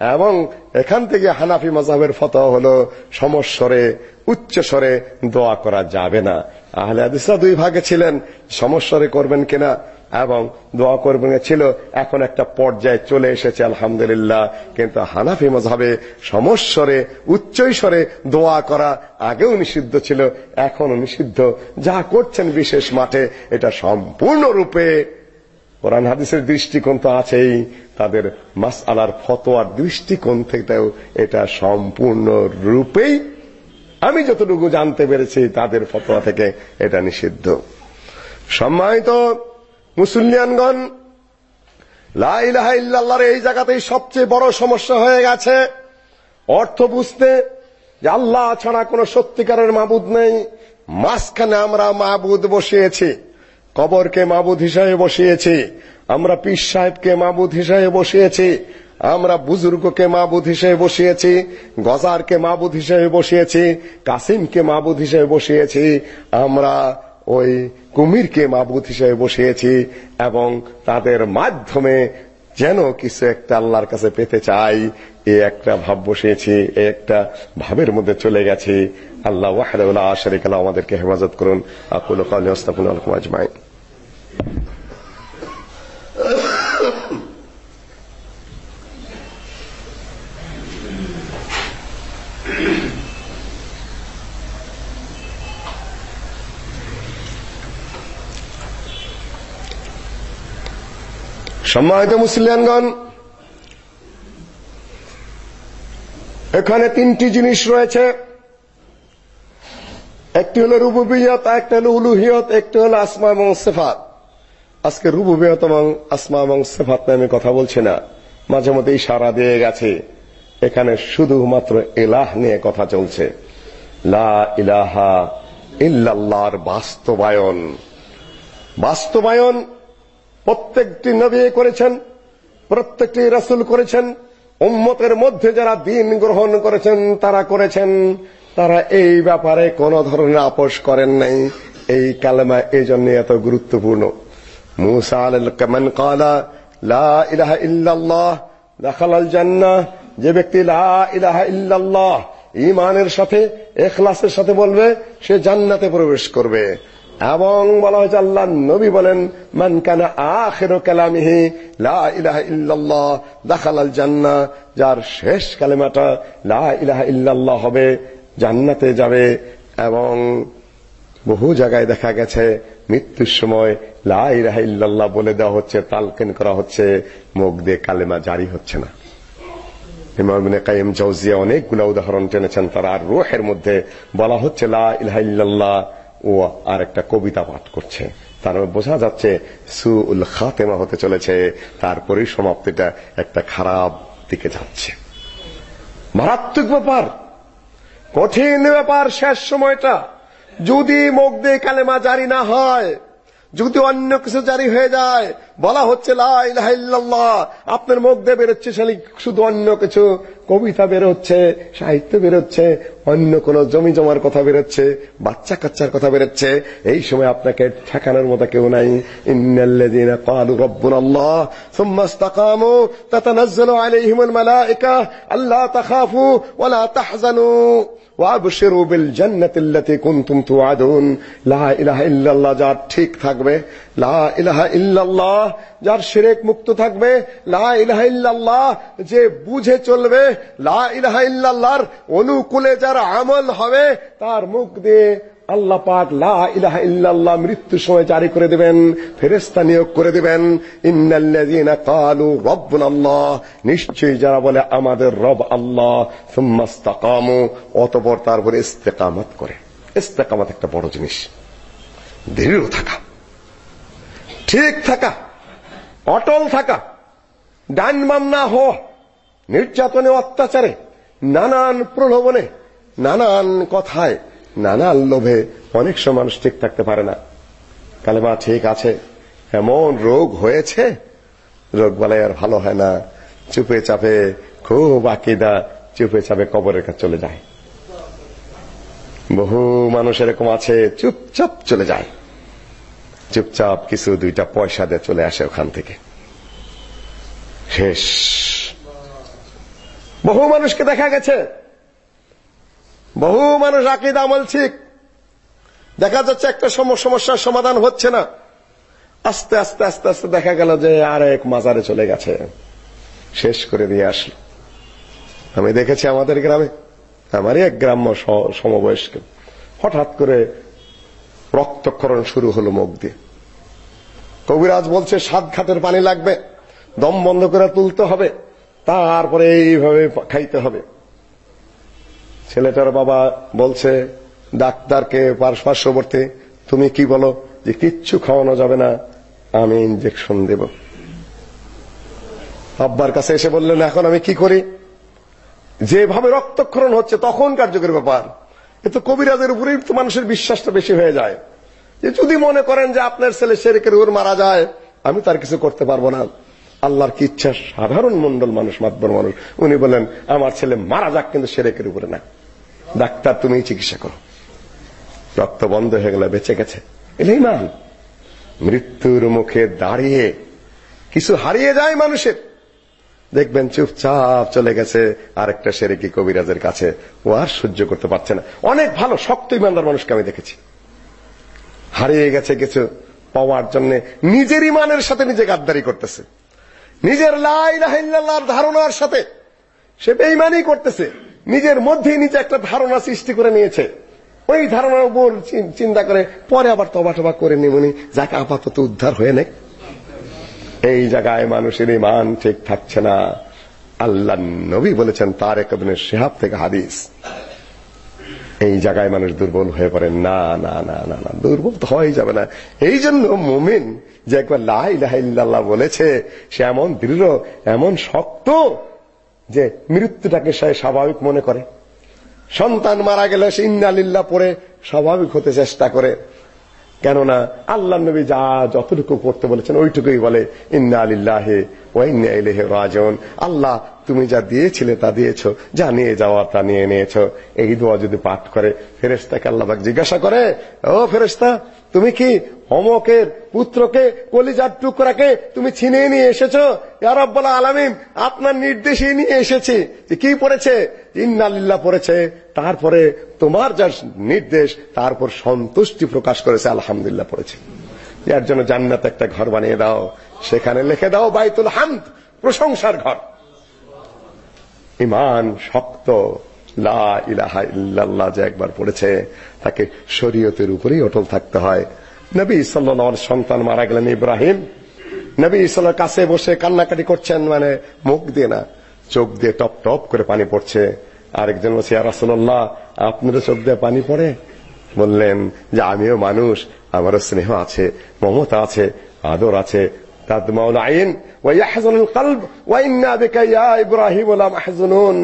এবং এখান থেকে হানাফি মাযহাবের ফতোয়া হলো, সমস্বরে উচ্চ স্বরে দোয়া করা যাবে না। আহলে হাদিসরা দুই ভাগে ছিলেন, সমস্বরে করবেন কিনা এবং দোয়া করবেন ছিল, এখন একটা পর্যায়ে চলে এসেছে, আলহামদুলিল্লাহ। কিন্তু হানাফি মজহাবে সমস্বরে, উচ্চৈস্বরে দোয়া করা আগেও নিষিদ্ধ ছিল এখনও নিষিদ্ধ। যা করছেন বিশেষ মাঠে, এটা সম্পূর্ণরূপে, কোরআন হাদিসের দৃষ্টিকোণ তো আছেই। তাদের মাসআলার ফতোয়ার দৃষ্টিকোণ থেকেও এটা সম্পূর্ণ রূপেই আমি যতটুকু জানতে পেরেছি তাদের ফতোয়া থেকে এটা নিষিদ্ধ। সম্মানিত মুসলিয়ানগণ লা ইলাহা ইল্লাল্লাহর এই জায়গাতেই সবচেয়ে বড় সমস্যা হয়ে গেছে। অর্থ বুঝতে যে আল্লাহ ছাড়া কোনো সত্যিকারের মাবুদ নেই। মাঝখানে আমরা মাবুদ বসিয়েছি, কবরকে মাবুদ হিসাবে বসিয়েছি। আমরা পীর সাহেবকে মাবুদ হিসেবে বসিয়েছি, আমরা বুজুর্গকে মাবুদ হিসেবে বসিয়েছি, গজারকে মাবুদ হিসেবে বসিয়েছি, কাসিমকে মাবুদ হিসেবে বসিয়েছি, আমরা ওই কুমিরকে মাবুদ হিসেবে বসিয়েছি এবং তাদের মাধ্যমে যেন কিছু একটা আল্লাহর কাছে পেতে চাই, এ একটা ভাব বসিয়েছি, এ একটা ভাবের মধ্যে চলে গেছি। আল্লাহ ওয়াহদাহু লা শারীকা আমাদেরকে হেফাজত করুন। আকুলু কাওলি আস্তাগফিরুল্লাহ আজমাইন। সম্মানিত মুসলিয়ানগণ এখানে তিনটি জিনিস রয়েছে। একটি হলো রুবুবিয়ত একটা হলো উলুহিয়ত, একটি হলো আসমা এবং সেফাত। আজকে রুবুবিয়ত এবং আসমা এবং সিফাত নিয়ে আমি কথা বলছি না। মাঝে মধ্যে ইশারা দিয়ে গেছে। এখানে শুধুমাত্র এলাহ নিয়ে কথা চলছে। লা ইলাহা ইল্লাল্লাহর বাস্তবায়ন। বাস্তবায়ন প্রত্যেকটি নবী করেছেন, প্রত্যেকটি রাসূল করেছেন, উম্মতের মধ্যে যারা দিন গ্রহণ করেছেন, তারা করেছেন। তারা এই ব্যাপারে কোন ধরনের আপোষ করেন নাই। এই কালেমা এই জন্য এত গুরুত্বপূর্ণ। মুসা আল কামান লা ইলাহা ইল্লাল্লাহ, দাখালাল জান্নাহ। যে ব্যক্তি লা ইলাহা ইল্লাল্লাহ, ঈমানের সাথে ইখলাসের সাথে বলবে, সে জান্নাতে প্রবেশ করবে। এবং বলা হয়েছে, আল্লাহ নবী বলেন, মান কানা আখিরু কালামিহি, লা ইলাহা ইল্লাল্লাহ, দাখালাল জান্নাহ যার শেষ কালেমাটা লা ইলাহা ইল্লাল্লাহ হবে, জান্নাতে যাবে, এবং বহু জায়গায় দেখা গেছে, মৃত্যুর সময় লা ইলাহা ইল্লাল্লাহ বলে দেওয়া হচ্ছে, তালকিন করা হচ্ছে, মুখ দিয়ে কালেমা জারি হচ্ছে না। ইমাম ইবনে কাইয়িম জাওজিয়া অনেকগুলো উদাহরণ টেনেছেন, তার আর রূহের মধ্যে বলা হচ্ছে, লা ইলাহা ইল্লাল্লাহ ও আর একটা কবিতা পাঠ করছে। তার বোঝা যাচ্ছে সু উল খাতেমা হতে চলেছে তার পরিসমাপ্তিটা একটা খারাপ দিকে যাচ্ছে। মারাত্মক ব্যাপার, কঠিন ব্যাপার শেষ সময়টা। যদি মুখ দিয়ে কালেমা জারি না হয় যদি অন্য কিছু জারি হয়ে যায়, বলা হচ্ছে আপনার মুখ দিয়ে বেরোচ্ছে খালি শুধু অন্য কিছু কবিতা বেরোচ্ছে, সাহিত্য বেরোচ্ছে, অন্য কোন জমি জমার কথা বেরোচ্ছে, বাচ্চা কাচ্চার কথা বেরোচ্ছে, এই সময় আপনাকে ঠেকানোর মতো কেউ নাই। ইন্নাল্লাযীনা ক্বালু ওয়াবশিরু বিল জান্নাতিল্লাতী কুনতুম তুআদুন লা ইলাহা ইল্লাল্লাহ, যার ঠিক থাকবে। লা ইলাহা ইল্লাল্লাহ, যার শিরক মুক্ত থাকবে। লা ইলাহা ইল্লাল্লাহ, যে বুঝে চলবে। লা ইলাহা ইল্লাল্লাহর অনুকূলে যার আমল হবে, তার মুখ দিয়ে আল্লাহ পাক লা ইলাহা ইল্লাল্লাহ মৃত্যুর সময় জারি করে দিবেন, ফেরেশতা নিয়োগ করে দিবেন। ইন্নাল্লাযীনা ক্বালু রাব্বুনাল্লাহ, নিশ্চয়ই যারা বলে আমাদের রব আল্লাহ, সুম্মা ইসতাকামু, অতঃপর তারপরে ইস্তেকামত করে। ইস্তেকামত একটা বড় জিনিস। দৃঢ় থাকা। ঠিক থাকা। অটল থাকা। ডান বাম না হওয়া নির্যাতনে, অত্যাচারে, নানান প্রলোভনে, নানান কথায় নানান লোভে অনেক সময় মানুষ ঠিক থাকতে পারে না। কালেমা ঠিক আছে, এমন রোগ হয়েছে, রোগ বালাই আর ভালো হয় না। চুপে চাপে, খুব আকিদা, চুপে চাপে কবরের কাছে চলে যায়। বহু মানুষ এরকম আছে, চুপচাপ চলে যায়। চুপচাপ কিছু দুইটা পয়সা দিয়ে চলে আসে ওখান থেকে। শেষ। বহু মানুষকে দেখা গেছে বহু মানুষ আকিদ আমল ঠিক। দেখা যাচ্ছে একটা সমস্যার সমাধান হচ্ছে না। আস্তে আস্তে আস্তে আস্তে দেখা গেল যে আর এক মাজারে চলে গেছে। শেষ করে দিয়ে আসলো। আমি দেখেছি আমাদের গ্রামে, আমারই এক গ্রাম্য সমবয়স্ক। হঠাৎ করে রক্তক্ষরণ শুরু হলো মুখ দিয়ে। কবিরাজ বলছে, সাত ঘাটের পানি লাগবে, দম বন্ধ করে তুলতে হবে, তারপরে এইভাবে খাইতে হবে। ছেলেটার বাবা বলছে, ডাক্তারকে পার্শ্ববর্তী তুমি কি বলো? যে কিচ্ছু খাওয়ানো যাবে না, আমি ইনজেকশন দেব। আব্বার কাছে এসে বললেন, এখন আমি কি করি? যেভাবে রক্তক্ষরণ হচ্ছে, তখন কার্যকরী ব্যাপার। কিন্তু কবিরাজের উপরেই তো মানুষের বিশ্বাসটা বেশি হয়ে যায়। যে যদি মনে করেন যে আপনার ছেলে শেরেকের উপর মারা যায়, আমি তার কিছু করতে পারব না। আল্লাহর কি ইচ্ছা? সাধারণ মন্ডল মানুষ মাতবর মানুষ। উনি বলেন আমার ছেলে মারা যাক, কিন্তু সেরেকের উপরে না। ডাক্তার তুমি চিকিৎসা করো। রক্ত বন্ধ হয়ে গেলে বেঁচে গেছে। এলেই মান মৃত্যুর মুখে দাঁড়িয়ে কিছু হারিয়ে যায় মানুষের। দেখবেন চুপচাপ চলে গেছে আরেকটা সেরেকি কবিরাজের কাছে। ও আর সহ্য করতে পারছে না। অনেক ভালো, শক্ত ইমানদার মানুষকে আমি দেখেছি। হারিয়ে গেছে কিছু পাওয়ার জন্য নিজের ইমানের সাথে নিজে গাদ্দারি করতেছে। নিজের লাইলাহিল্লাহর ধারণার সাথে সে বেঈমানি করতেছে। নিজের মধ্যেই নিজে একটা ধারণা সৃষ্টি করে নিয়েছে। ওই ধারণার উপর চিন্তা করে পরে আবার তবা টবা করে নিমুনি যাকে, আপাতত উদ্ধার হয়ে নেক এই জায়গায় মানুষের ইমান ঠিক থাকছে না। আল্লাহ নবী বলেছেন তার একদিনের শেহাব থেকে হাদিস। এই জায়গায় মানুষ দুর্বল হয়ে পড়ে। না না না না না, দুর্বল তো হওয়াই যাবে না। এই জন্য মুমিন যে একবার লা ইলাহা ইল্লাল্লাহ বলেছে, সে এমন দৃঢ়, এমন শক্ত যে মৃত্যুটাকে সে স্বাভাবিক মনে করে। সন্তান মারা গেলে সে ইন্নালিল্লাহ পড়ে স্বাভাবিক হতে চেষ্টা করে। কেননা আল্লাহ নবী যা যতটুকু করতে বলেছেন ওইটুকুই বলে ইন্না আলিল্লাহে ও ইন্না ইলাইহি রাজিউন। আল্লাহ তুমি যা দিয়েছিলে তা দিয়েছ, যা নিয়ে যাওয়া তা নিয়ে নিয়েছো। এই দোয়া যদি পাঠ করে ফেরেশতাকে আল্লাহ জিজ্ঞাসা করে, ও ফেরেশতা, তুমি কি অমকের পুত্রকে কলিজার টুকরাকে তুমি ছিনিয়ে নিয়ে এসেছ। ইয়া রাব্বুল আলামিন, আপনার নির্দেশে নিয়ে এসেছি। যে কি পড়েছে? ইন্নালিল্লাহ পড়েছে। তারপরে তোমার যা নির্দেশ, তারপর সন্তুষ্টি প্রকাশ করেছে, আলহামদুলিল্লাহ পড়েছে। এর জন্য জান্নাত একটা ঘর বানিয়ে দাও। সেখানে লিখে দাও, বাইতুল হামদ, প্রশংসার ঘর। ইমান শক্ত। লা ইলাহা ইল্লাল্লাহ যে একবার পড়েছে, তাকে শরীয়তের উপরেই অটল থাকতে হয়। নবী সাল্লাল্লাহু আলাইহি সন্তান মারা গেলেন ইব্রাহিম নবী সাল্লাল্লাহু কাছে বসে কান্নাকাটি করছেন মানে মুখ দিয়ে না চোখ দিয়ে টপ টপ করে পানি পড়ছে আরেকজন বলছে ইয়া রাসূলুল্লাহ আপনারও চোখ দিয়ে পানি পড়ে বললেন যে আমিও মানুষ আমারও স্নেহ আছে মমতা আছে আদর আছে تدمع العين ويحزن القلب وإنا بك يا إبراهيم لمحزنون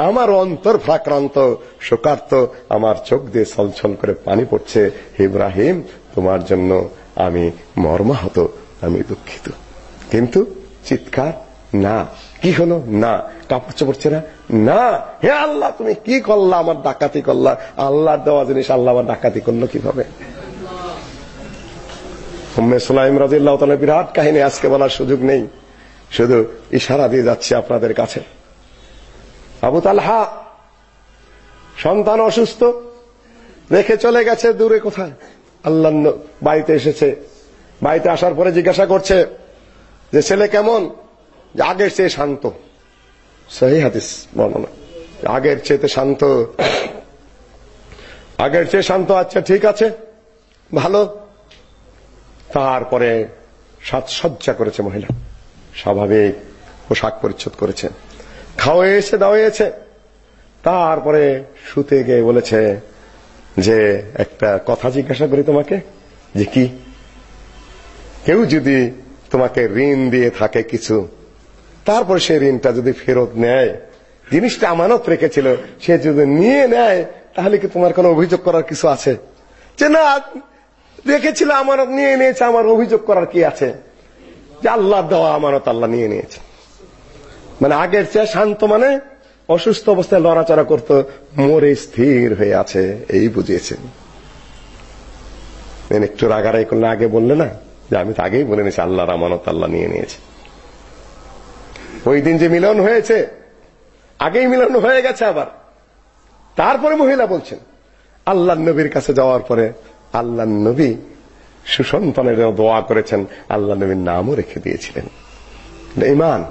আমার অন্তর ফ্রাক্রান্ত শোকার্ত আমার চোখ দিয়ে ছলছল করে পানি পড়ছে ইব্রাহিম তোমার জন্য আমি মর্মাহত, আমি দুঃখিত। কিন্তু চিৎকার, না। কি হলো? না। কাপড় চোপড়ছে না না। হে আল্লাহ, তুমি কি করলা? আমার ডাকাতি করলা। আল্লাহর দেওয়া জিনিস আল্লাহ আমার ডাকাতি করল কীভাবে? উম্মে সুলাইম রাদিয়াল্লাহু তাআলা বিরাট কাহিনী আজকে বলার সুযোগ নেই। শুধু ইশারা দিয়ে যাচ্ছে আপনাদের কাছে। আবু তালহা, সন্তান অসুস্থ, রেখে চলে গেছে দূরে কোথায়? আল্লাহ বাড়িতে এসেছে। বাড়িতে আসার পরে জিজ্ঞাসা করছে যে, ছেলে কেমন? আগের চেয়ে শান্ত। সেই হাদিস বর্ণনা। আগের চেয়ে শান্ত। আগের চেয়ে শান্ত আচ্ছা ঠিক আছে, ভালো। তারপরে সাজসজ্জা করেছে মহিলা। স্বাভাবিক পোশাক পরিচ্ছদ করেছে। খাওয়াইয়েছে দাওয়াইয়েছে তারপরে শুতে গিয়ে বলেছে যে একটা কথা জিজ্ঞাসা করি তোমাকে, যে কি? কেউ যদি তোমাকে ঋণ দিয়ে থাকে কিছু, তারপর সে ঋণটা যদি ফেরত নেয়, জিনিসটা আমানত রেখেছিল, সে যদি নিয়ে নেয়, তাহলে কি তোমার কোনো অভিযোগ করার কিছু আছে? যে না, রেখেছিল আমানত, নিয়ে নিয়েছে, আমার অভিযোগ করার কি আছে? যে আল্লাহ দেওয়া আমানত আল্লাহ নিয়ে নিয়েছে। মানে আগের চেয়ে শান্ত মানে অসুস্থ অবস্থায় লড়াচড়া করত, মরে স্থির হয়ে আছে, এই বুঝিয়েছেন। একটু রাগারাই করলে আগে বললে না? যে আমি তো আগেই বলে নিয়েছি, আল্লাহর আমানত আল্লাহ নিয়ে নিয়েছে। ওই দিন যে মিলন হয়েছে, আগেই মিলন হয়ে গেছে আবার। তারপরে মহিলা বলছেন আল্লাহ নবীর কাছে যাওয়ার পরে আল্লাহ নবী সুসন্তানের দোয়া করেছেন আল্লাহ নবীর নামও রেখে দিয়েছিলেন। ইমান,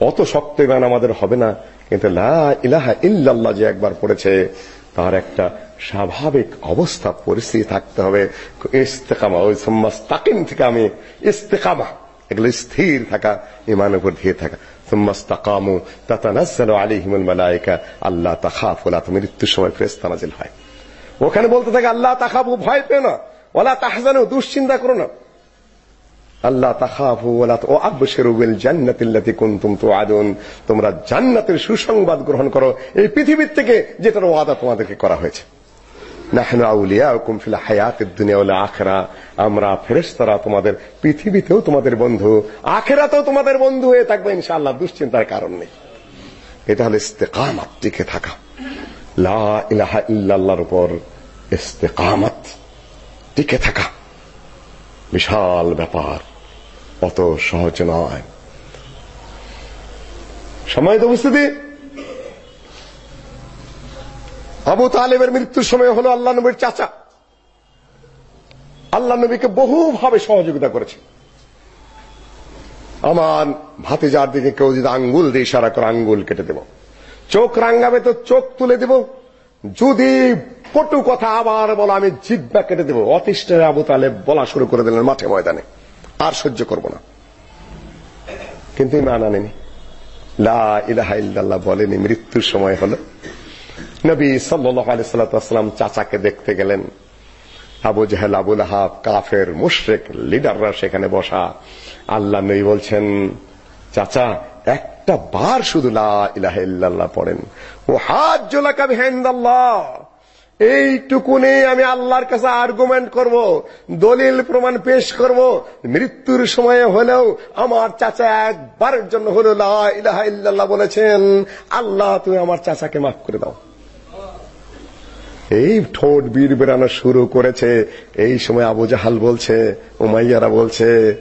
অত শক্ত ইমান আমাদের হবে না। কিন্তু লা ইলাহা ইল্লাল্লাহ যে একবার পড়েছে, তার একটা স্বাভাবিক অবস্থা, পরিস্থিতি থাকতে হবে। ইস্তেকামা, ওই সম্মাস তাকিম থেকে আমি ইস্তেকামা। এগুলো স্থির থাকা ইমান উপর ধীরে থাকা। সুম্মাস্তাকামু তাতানাজ্জালু আলাইহিমুল মালায়িকা আল্লাহ তাখাফু তো মৃত্যুর সময় ফেরেশতা নাজিল হয়। ওখানে বলতে থাকে আল্লাহ তাখাফু, ভয় পেয়ে না। ওলা তাহজানু, দুশ্চিন্তা করো না। আল্লাহ ওয়ালা ও আবশিরু বিল জান্নাতিল্লাতি কুনতুম তুআদুন। তোমরা জান্নাতের সুসংবাদ গ্রহণ করো। এই পৃথিবীর থেকে যেটার ওয়াদা তোমাদেরকে করা হয়েছে। নাহনু আউলিয়াউকুম ফিল হায়াতিদ দুনিয়া ওয়াল আখিরা। আমরা ফেরেশতারা তোমাদের পৃথিবীতেও তোমাদের বন্ধু। আখিরাতেও তোমাদের বন্ধু হয়ে থাকবে ইনশাআল্লাহ, দুশ্চিন্তার কারণ নেই। এটা হলো ইস্তেকামাত, টিকে থাকা। লা ইলাহা ইল্লাল্লাহর উপর ইস্তেকামাত, টিকে থাকা। বিশাল ব্যাপার। অত সহজ নয়। সময় তো উপস্থিতি। আবু তালেবের মৃত্যুর সময় হলো আল্লাহ নবীর চাচা। আল্লাহ নবীকে বহুভাবে সহযোগিতা করেছে। আমার ভাতিজার দিকে কেউ যদি আঙ্গুল দিয়ে ইশারা করে, আঙ্গুল কেটে দেব। চোখ রাঙ্গাবে তো চোখ তুলে দেব। যদি কটু কথা আবার বলো, আমি জিব্বা কেটে দেব। অতিষ্ঠের আবু তালেব বলা শুরু করে দিলেন মাঠে ময়দানে। আর সহ্য করব না। কিন্তু ইমান আনেনি। লা ইলাহা ইল্লাল্লাহ বলেনি, মৃত্যুর সময় হলো। নবী সাল্লাল্লাহু আলাইহি সাল্লাম চাচাকে দেখতে গেলেন। আবু জাহেল আবুল আহাব কাফের, মুশরিক, লিডাররা সেখানে বসা। আল্লাহ নবী বলছেন, চাচা, একটা বার শুধু লা ইলাহা ইল্লাল্লাহ পড়েন। ও হাজ্জুলাকা বিহিন্দাল্লাহ। এইটুকুনে আমি আল্লাহর কাছে আর্গুমেন্ট করব, দলিল প্রমাণ পেশ করব। মৃত্যুর সময়ে হলেও আমার চাচা একবারের জন্য হলো ইল্লাল্লাহ বলেছেন, আল্লাহ, তুমি আমার চাচাকে মাফ করে দাও। এই ঠোঁট বীর বেরানো শুরু করেছে। এই সময় আবু জাহাল বলছে, উমাইয়ারা বলছে,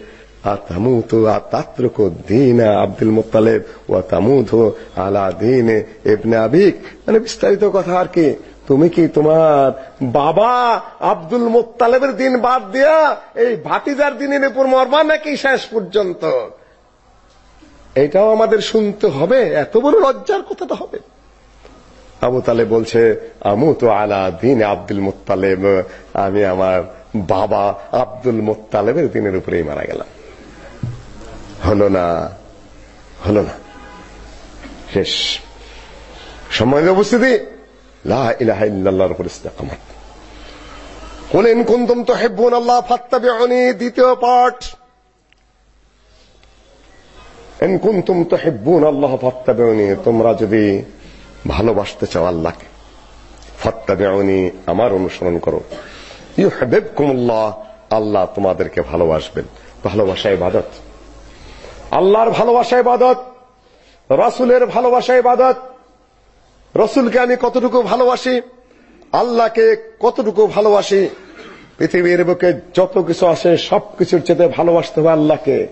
আতামুতু আতাত্রুকু দিন আব্দুল মুত্তালিব, ওয়া তামুতু আলা দিন ইবনে আবিক। মানে বিস্তারিত কথা আর কি? তুমি কি তোমার বাবা আব্দুল মুত্তালিবের দিন বাদ দিয়া এই ভাতিজার দিনের উপর মরবা নাকি শেষ পর্যন্ত? এটাও আমাদের শুনতে হবে। এত বড় লজ্জার কথাটা হবে। আবু তালে বলছে আমু তো আলা দিন আব্দুল মুত্তালেব। আমি আমার বাবা আব্দুল মুত্তালেবের দিনের উপরেই মারা গেলাম। হলো না হলো না। শেষ। সময় উপস্থিতি লা ইলাহা ইল্লাল্লাহর উপর ইস্তেকামত কুল ইন কুনতুম ফাত্তাবিউনি, দ্বিতীয় পাঠ। ইন কুনতুম ফাত্তাবিউনি, তোমরা যদি ভালোবাসতে চাও আল্লাহকে, ফাত্তাবিউনি, আমার অনুসরণ করো। ইউহিব্বুকুমুল্লাহ, আল্লাহ তোমাদেরকে ভালোবাসবেন। ভালোবাসা ইবাদত। আল্লাহর ভালোবাসা ইবাদত, রাসূলের ভালোবাসা ইবাদত রাসূলকে আমি কতটুকু ভালোবাসি? আল্লাহকে কতটুকু ভালোবাসি? পৃথিবীর বুকে যত কিছু আসে সবকিছুর চেয়ে ভালোবাসতে হবে আল্লাহকে।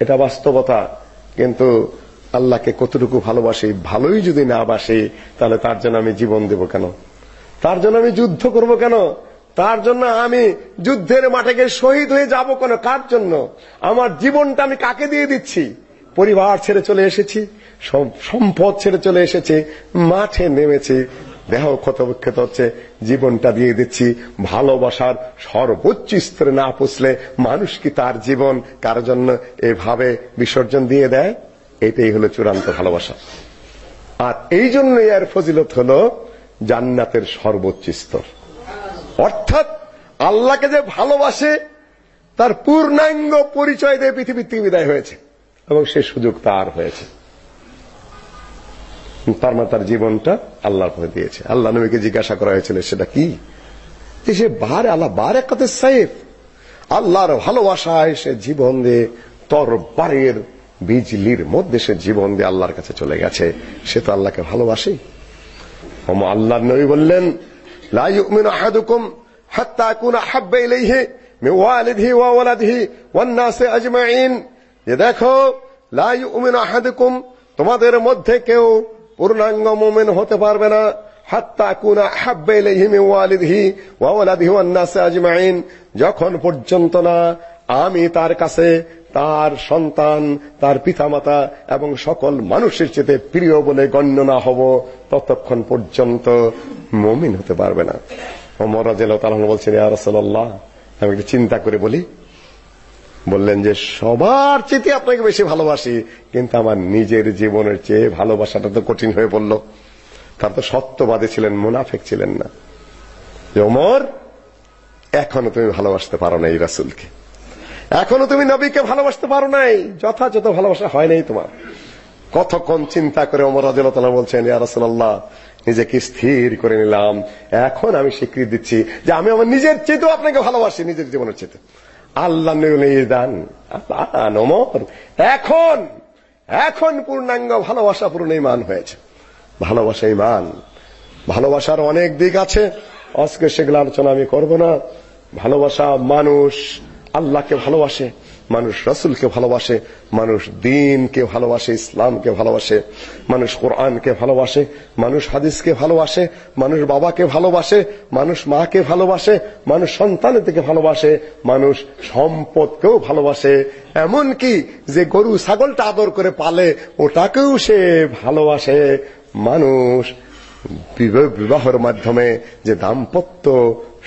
এটা বাস্তবতা। কিন্তু আল্লাহকে কতটুকু ভালোবাসি, ভালোই যদি না বাসি, তাহলে তার জন্য আমি জীবন দেব কেন? তার জন্য আমি যুদ্ধ করব কেন? তার জন্য আমি যুদ্ধের মাঠে গিয়ে শহীদ হয়ে যাব কেন? কার জন্য? আমার জীবনটা আমি কাকে দিয়ে দিচ্ছি? পরিবার ছেড়ে চলে এসেছি। সম্পদ ছেড়ে চলে এসেছে, মাঠে নেমেছে। দেহ ক্ষতবিক্ষত হচ্ছে, জীবনটা দিয়ে দিচ্ছি। ভালোবাসার সর্বোচ্চ স্তরে না পুষলে মানুষ কি তার জীবন? কার জন্য এভাবে বিসর্জন দিয়ে দেয়? এটাই হলো চূড়ান্ত ভালোবাসা। আর এই জন্য এর ফজিলত হলো জান্নাতের সর্বোচ্চ স্তর। অর্থাৎ আল্লাহকে যে ভালোবাসে, তার পূর্ণাঙ্গ পরিচয় দিয়ে পৃথিবী থেকে বিদায় হয়েছে। এবং সে সুযোগ তার হয়েছে। তার মা তার জীবনটা আল্লাহর পথে দিয়েছে। আল্লাহ নবীকে জিজ্ঞাসা করা হয়েছিল, সেটা কি? যে সে বার আল্লাহ বার একাতে সাইফ। আল্লাহর ভালোবাসায় সে জীবন দিয়ে তরবারের বিজলির মধ্যে সে জীবন দিয়ে আল্লাহর কাছে চলে গেছে। সে তো আল্লাহকে ভালোবাসে। ওমা আল্লাহর নবী বললেন, লা আহাদুকুম হাত্তা আকুনা হাব্বা ইলাইহি মিন ওয়ালিদিহি ওয়া ওয়ালাদিহি ওয়ান নাসি আজমাইন। যে দেখো, লা ইউমিনু আহাদুকুম, তোমাদের মধ্যে কেউ পূর্ণাঙ্গ মুমিন হতে পারবে না। হাত্তা আকুনা হাব্বা ইলাইহি মিন ওয়ালিদিহি ওয়া ওয়ালাদিহি ওয়ান নাসি আজমাইন। যখন পর্যন্ত না আমি তার কাছে তার সন্তান, তার পিতামাতা এবং সকল মানুষের চেয়ে প্রিয় বলে গণ্য না হব, ততক্ষণ পর্যন্ত মমিন হতে পারবে না। ওমর রাদিয়াল্লাহু তাআলা বলছেন, ইয়া রাসূলুল্লাহ, আমি একটু চিন্তা করে বলি বললেন যে, সবার চেয়ে আপনাকে বেশি ভালোবাসি, কিন্তু আমার নিজের জীবনের চেয়ে ভালোবাসাটা তো কঠিন হয়ে পড়ল। তার তো সত্যবাদী ছিলেন, মুনাফিক ছিলেন না। যে, ওমর, এখনও তুমি ভালোবাসতে পারো না এই রাসূলকে। এখনও তুমি নবীকে ভালোবাসতে পারো নাই। যথাযথ ভালোবাসা হয় নাই তোমার। কতক্ষণ চিন্তা করে ওমর রাদিয়াল্লাহু বলছেন, ইয়া নিজেকে স্থির করে নিলাম। এখন আমি স্বীকৃতি দিচ্ছি যে, আমি আমার নিজের চেয়েও আপনাকে ভালোবাসি, নিজের জীবনের চেয়ে আল্লাহ দান নমর। এখন এখন পূর্ণাঙ্গ ভালোবাসা পূর্ণ ইমান হয়েছে। ভালোবাসা ইমান। ভালোবাসার অনেক দিক আছে। আজকে সেগুলো আলোচনা আমি করব না। ভালোবাসা মানুষ আল্লাহকে ভালোবাসে। মানুষ রসুলকে ভালোবাসে, মানুষ দিনকে ভালোবাসে, ইসলামকে ভালোবাসে, মানুষ কোরআনকে ভালোবাসে, মানুষ হাদিসকে ভালোবাসে, মানুষ বাবাকে ভালোবাসে, মানুষ মাকে ভালোবাসে, মানুষ সন্তানের থেকে ভালোবাসে, মানুষ সম্পদকেও ভালোবাসে। এমন কি যে গরু, ছাগলটা আদর করে পালে, ওটাকেও সে ভালোবাসে। মানুষ বিবাহের মাধ্যমে যে দাম্পত্য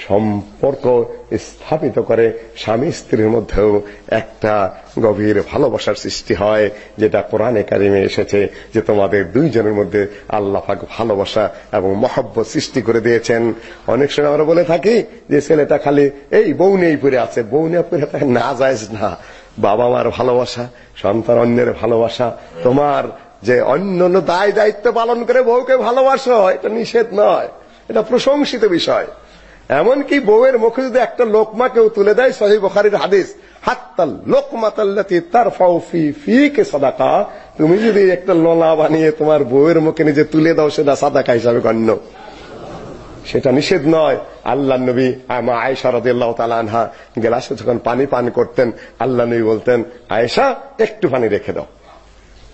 সম্পর্ক স্থাপিত করে স্বামী স্ত্রীর মধ্যেও একটা গভীর ভালোবাসার সৃষ্টি হয়, যেটা কোরআনে কারিমে এসেছে যে তোমাদের দুইজনের মধ্যে আল্লাহ ভালোবাসা এবং মহব্বত সৃষ্টি করে দিয়েছেন। অনেক সময় আমরা বলে থাকি যে ছেলেটা খালি, এই বউ নেই পড়ে আছে, বউ নেই পড়ে থাকে, না যায় না। বাবা মার ভালোবাসা, সন্তান অন্যের ভালোবাসা, তোমার যে অন্য অন্য দায় দায়িত্ব পালন করে বউকে ভালোবাসো এটা নিষেধ নয়। এটা প্রশংসিত বিষয়। এমনকি বউয়ের মুখে যদি একটা লোকমা কেউ তুলে দেয়, সহি বুখারীর হাদিস, হাত্তা লোকমাতাল্লাতি তারফাউ ফি ফিকে সাদাকা তুমি যদি একটা লোলা বানিয়ে তোমার বউয়ের মুখে নিজে তুলে দাও, সেটা সাদাকা হিসাবে গণ্য। সেটা নিষেধ নয়। আল্লাহ নবী মা আয়েশা রাদিয়াল্লাহু তাআলা আনহা গ্লাসে যখন পানি পান করতেন, আল্লাহ নবী বলতেন, আয়েশা, একটু পানি রেখে দাও।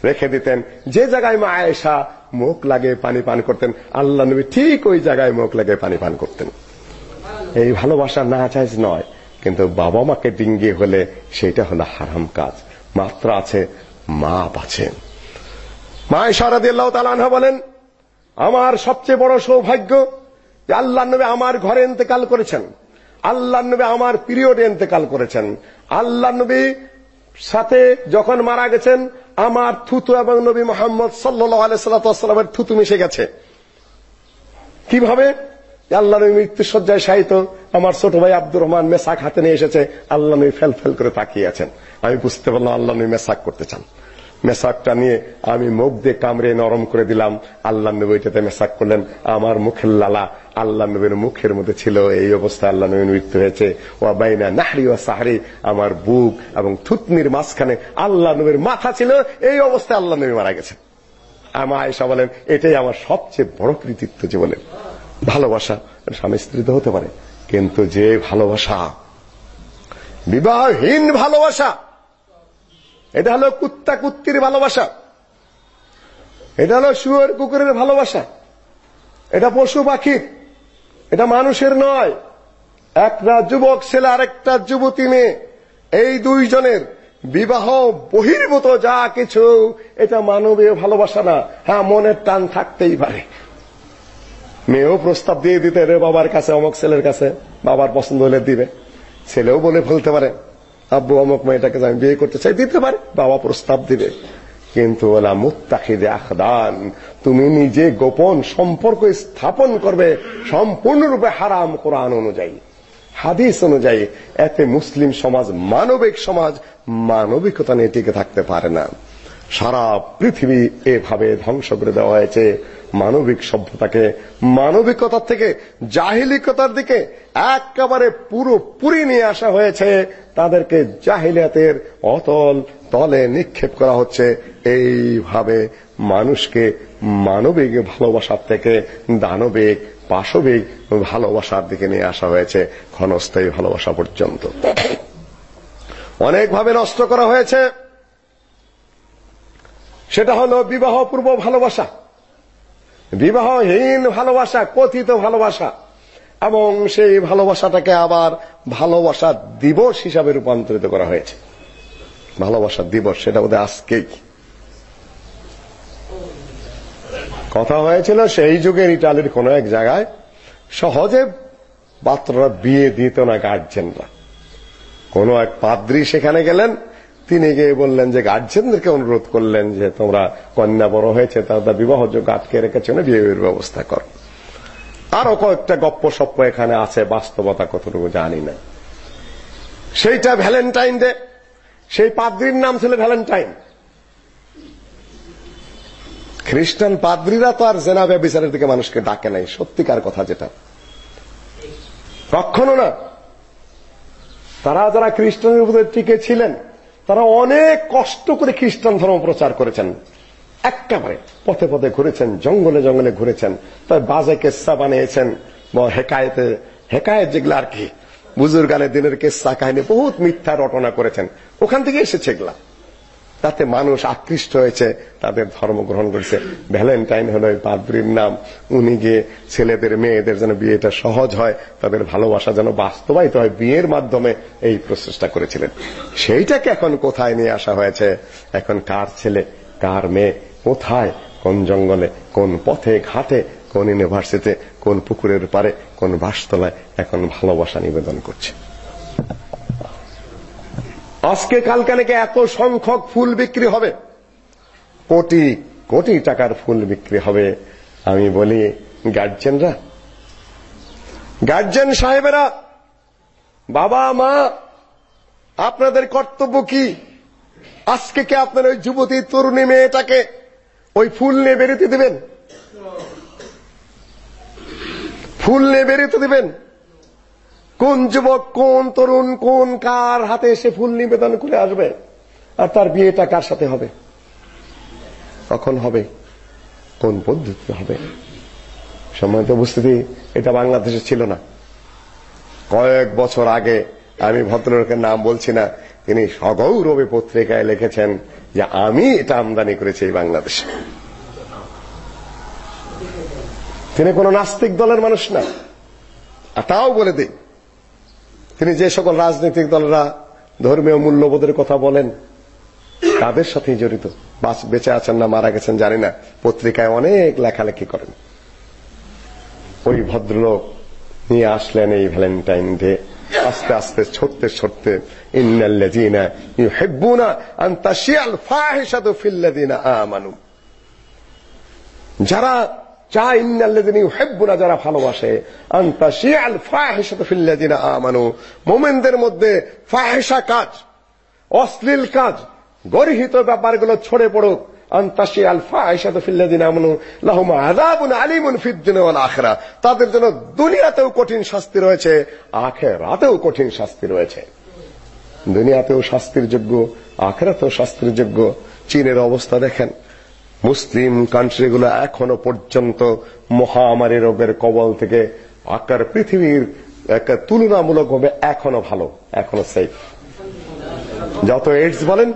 রেখে দিতেন। যে জায়গায় মা আয়েশা মুখ লাগে পানি পান করতেন, আল্লাহ নবী ঠিক ওই জায়গায় মুখ লাগে পানি পান করতেন। এই ভালোবাসা না চাইজ নয়, কিন্তু বাবা মাকে ডিঙ্গিয়ে হলে সেটা হলো হারাম কাজ। মাত্র আছে মাপ আছে মা তাআলা আনহা বলেন, আমার সবচেয়ে বড় সৌভাগ্য যে আল্লাহ নবী আমার ঘরে ইন্তেকাল করেছেন। আল্লাহ নবী আমার পিরিয়ডে ইন্তেকাল করেছেন। আল্লাহ নবী সাথে যখন মারা গেছেন, আমার থুতু এবং নবী মোহাম্মদ সাল্লাল্লাহু আলাইহি সাল্লামের থুতু মিশে গেছে। কীভাবে? আল্লাহ নবী মৃত্যু সজ্জায় শায়িত আমার ছোট ভাই আব্দুর রহমান মেসাক হাতে নিয়ে এসেছে, আল্লাহ নবী ফেল ফেল করে তাকিয়ে আছেন। আমি বুঝতে পারলাম আল্লাহ নবী মেসাক করতে চান। মেসাকটা নিয়ে আমি মুখ দিয়ে কামড়ে নরম করে দিলাম। আল্লাহ নবী ওইটাতে মেসাক করলেন, আমার মুখের লালা আল্লাহ নবীর মুখের মধ্যে ছিল, এই অবস্থায় আল্লাহ নবীর মৃত্যু হয়েছে। ওয়া বাইনা নাহরি ওয়া সাহরি, আমার বুক এবং থুতনির মাঝখানে আল্লাহ নবীর মাথা ছিল, এই অবস্থায় আল্লাহ নবী মারা গেছেন। আমা আয়েশা বলেন, এটাই আমার সবচেয়ে বড় কৃতিত্ব জীবনের ভালোবাসা স্বামী স্ত্রী তো হতে পারে। কিন্তু যে ভালোবাসা, বিবাহহীন ভালোবাসা, এটা হলো কুত্তা কুত্তির ভালোবাসা। এটা হলো শুয়োর কুকুরের ভালোবাসা। এটা পশু পাখির এটা মানুষের নয়। একটা যুবক ছেলে, আরেকটা যুবতী মেয়ে, এই দুইজনের বিবাহ বহির্ভূত যা কিছু, এটা মানবীয় ভালোবাসা না। হ্যাঁ মনের টান থাকতেই পারে। মেয়েও প্রস্তাব দিয়ে দিতে রে বাবার কাছে, অমক ছেলের কাছে। বাবার পছন্দ হলে দিবে। ছেলেও বলে ফেলতে পারে, আব্বু, অমক মেয়েটাকে আমি বিয়ে করতে চাই, দিতে পারে, বাবা প্রস্তাব দিবে। কিন্তু ওলা মুত্তাখিদে আখদান, তুমি নিজে গোপন সম্পর্ক স্থাপন করবে সম্পূর্ণরূপে হারাম কোরআন অনুযায়ী। হাদিস অনুযায়ী, এতে মুসলিম সমাজ, মানবিক সমাজ মানবিকতা নিয়ে টিকে থাকতে পারে না। সারা পৃথিবী এভাবে ধ্বংস করে দেওয়া হয়েছে। মানবিক সভ্যতাকে, মানবিকতার থেকে জাহিলিকতার দিকে একেবারে পুরোপুরি নিয়ে আসা হয়েছে। তাদেরকে জাহিলিয়াতের অতল তলে নিক্ষেপ করা হচ্ছে। এইভাবে মানুষকে মানবিক ভালোবাসার থেকে দানবিক, পাশবিক ভালোবাসার দিকে নিয়ে আসা হয়েছে ক্ষণস্থায়ী ভালোবাসা পর্যন্ত। অনেকভাবে নষ্ট করা হয়েছে। সেটা হলো বিবাহ পূর্ব ভালোবাসা। বিবাহহীন ভালোবাসা, কথিত ভালোবাসা। এবং সেই ভালোবাসাটাকে আবার ভালোবাসা দিবস হিসাবে রূপান্তরিত করা হয়েছে। ভালোবাসা দিবস, সেটা বোধহয় আজকেই। কথা হয়েছিল সেই যুগের ইটালির কোন এক জায়গায়, সহজে পাত্ররা বিয়ে দিত না গার্জেনরা কোন এক পাদ্রী সেখানে গেলেন তিনি গিয়ে বললেন যে গার্জেনদেরকে অনুরোধ করলেন যে তোমরা কন্যা বড় হয়েছে তাদের বিবাহযোগ্য আটকে রেখেছে, না বিয়ের ব্যবস্থা কর। আরও কয়েকটা গপ্প সপ্প এখানে আছে, বাস্তবতা কতটুকু জানি না। সেইটা ভ্যালেন্টাইন ডে, সেই পাদ্রির নাম ছিল ভ্যালেন্টাইন। খ্রিস্টান পাদ্রীরা তো আর জেনা ব্যবিচারের দিকে মানুষকে ডাকে নাই, সত্যিকার কথা যেটা। কখনো না, তারা যারা খ্রিস্টানের উপরে টিকে ছিলেন তারা অনেক কষ্ট করে খ্রিস্টান ধর্ম প্রচার করেছেন। একেবারে পথে পথে ঘুরেছেন, জঙ্গলে জঙ্গলে ঘুরেছেন তাই বাজে কেসা বানিয়েছেন হেকায়েতে, হেকায়েত যেগুলো আর কি বুজুর্গানের দিনের কেসা কাহিনী বহুত মিথ্যা রটনা করেছেন। ওখান থেকে এসেছে এগুলা। তাতে মানুষ আকৃষ্ট হয়েছে, তাদের ধর্ম গ্রহণ করেছে। ভ্যালেন্টাইন হলো পাদ্রির নাম। উনি গিয়ে ছেলেদের, মেয়েদের যেন বিয়েটা সহজ হয়, তাদের ভালোবাসা যেন বাস্তবায়িত হয়, বিয়ের মাধ্যমে এই প্রচেষ্টা করেছিলেন। সেইটাকে এখন কোথায় নিয়ে আসা হয়েছে? এখন কার ছেলে, কার মেয়ে, কোথায়, কোন জঙ্গলে, কোন পথে, ঘাটে, কোন ইউনিভার্সিটিতে, কোন পুকুরের পারে কোন বাসতলায় এখন ভালোবাসা নিবেদন করছে? আজকে কালকে নাকি এত সংখ্যক ফুল বিক্রি হবে। কোটি কোটি টাকার ফুল বিক্রি হবে, আমি বলি, গার্জেনরা। গার্জেন সাহেবেরা, বাবা, মা, আপনাদের কর্তব্য কি? আজকে কি আপনার ওই যুবতী, তরুণী মেয়েটাকে ওই ফুল নিয়ে বেরোতে দিবেন? ফুল নিয়ে বেরোতে দিবেন? কোন যুবক, কোন তরুণ, কোন কার হাতে এসে ফুল নিবেদন করে আসবে? আর তার বিয়েটা কার সাথে হবে? কখন হবে? কোন পদ্ধতিতে হবে? সম্মানিত উপস্থিতি, এটা বাংলাদেশে ছিল না। কয়েক বছর আগে আমি ভদ্রলোকের নাম বলছি না, তিনি সগৌরবে পত্রিকায় লিখেছেন যে আমি এটা আমদানি করেছি এই বাংলাদেশে। তিনি কোন নাস্তিক দলের মানুষ না। তাও বলে দিই তিনি যে সকল রাজনৈতিক দলরা ধর্মীয় মূল্যবোধের কথা বলেন, তাদের সাথেই জড়িত। বাস বেঁচে আছেন না, মারা গেছেন, জানি না। পত্রিকায় অনেক লেখালেখি করেন। ওই ভদ্রলোক নিয়ে আসলেন এই ভ্যালেন্টাইন ডে। আস্তে আস্তে ছড়তে ছড়তে ইন্নাল্লাযীনা ইউহিব্বুনা আন তাশিয়াল ফাহিশাতু ফিল্লাযীনা আমানু। যারা চায় ইন্নাল্লাযীনা ইউহিব্বুনা, যারা ভালোবাসে আন তাশিয়াল ফাহিশাতু আমানু। মুমিনদের মধ্যে ফাহিশা কাজ, অশ্লীল কাজ ব্যাপারগুলো ছড়ে পড়ুক। আমানু, লাহুম আযাবুন আলীমুন ফিদ দুনিয়া ওয়াল আখিরা। তাদের জন্য দুনিয়াতেও কঠিন শাস্তি রয়েছে, আখিরাতেও কঠিন শাস্তি রয়েছে। দুনিয়াতেও শাস্তির যোগ্য, আখিরাতেও শাস্তির যোগ্য। চীনের অবস্থা দেখেন। মুসলিম কান্ট্রিগুলো এখনও পর্যন্ত মহামারী রোগের কবল থেকে আকার পৃথিবীর একটা তুলনামূলকভাবে এখনও ভালো, এখনও সেফ যত এইডস বলেন,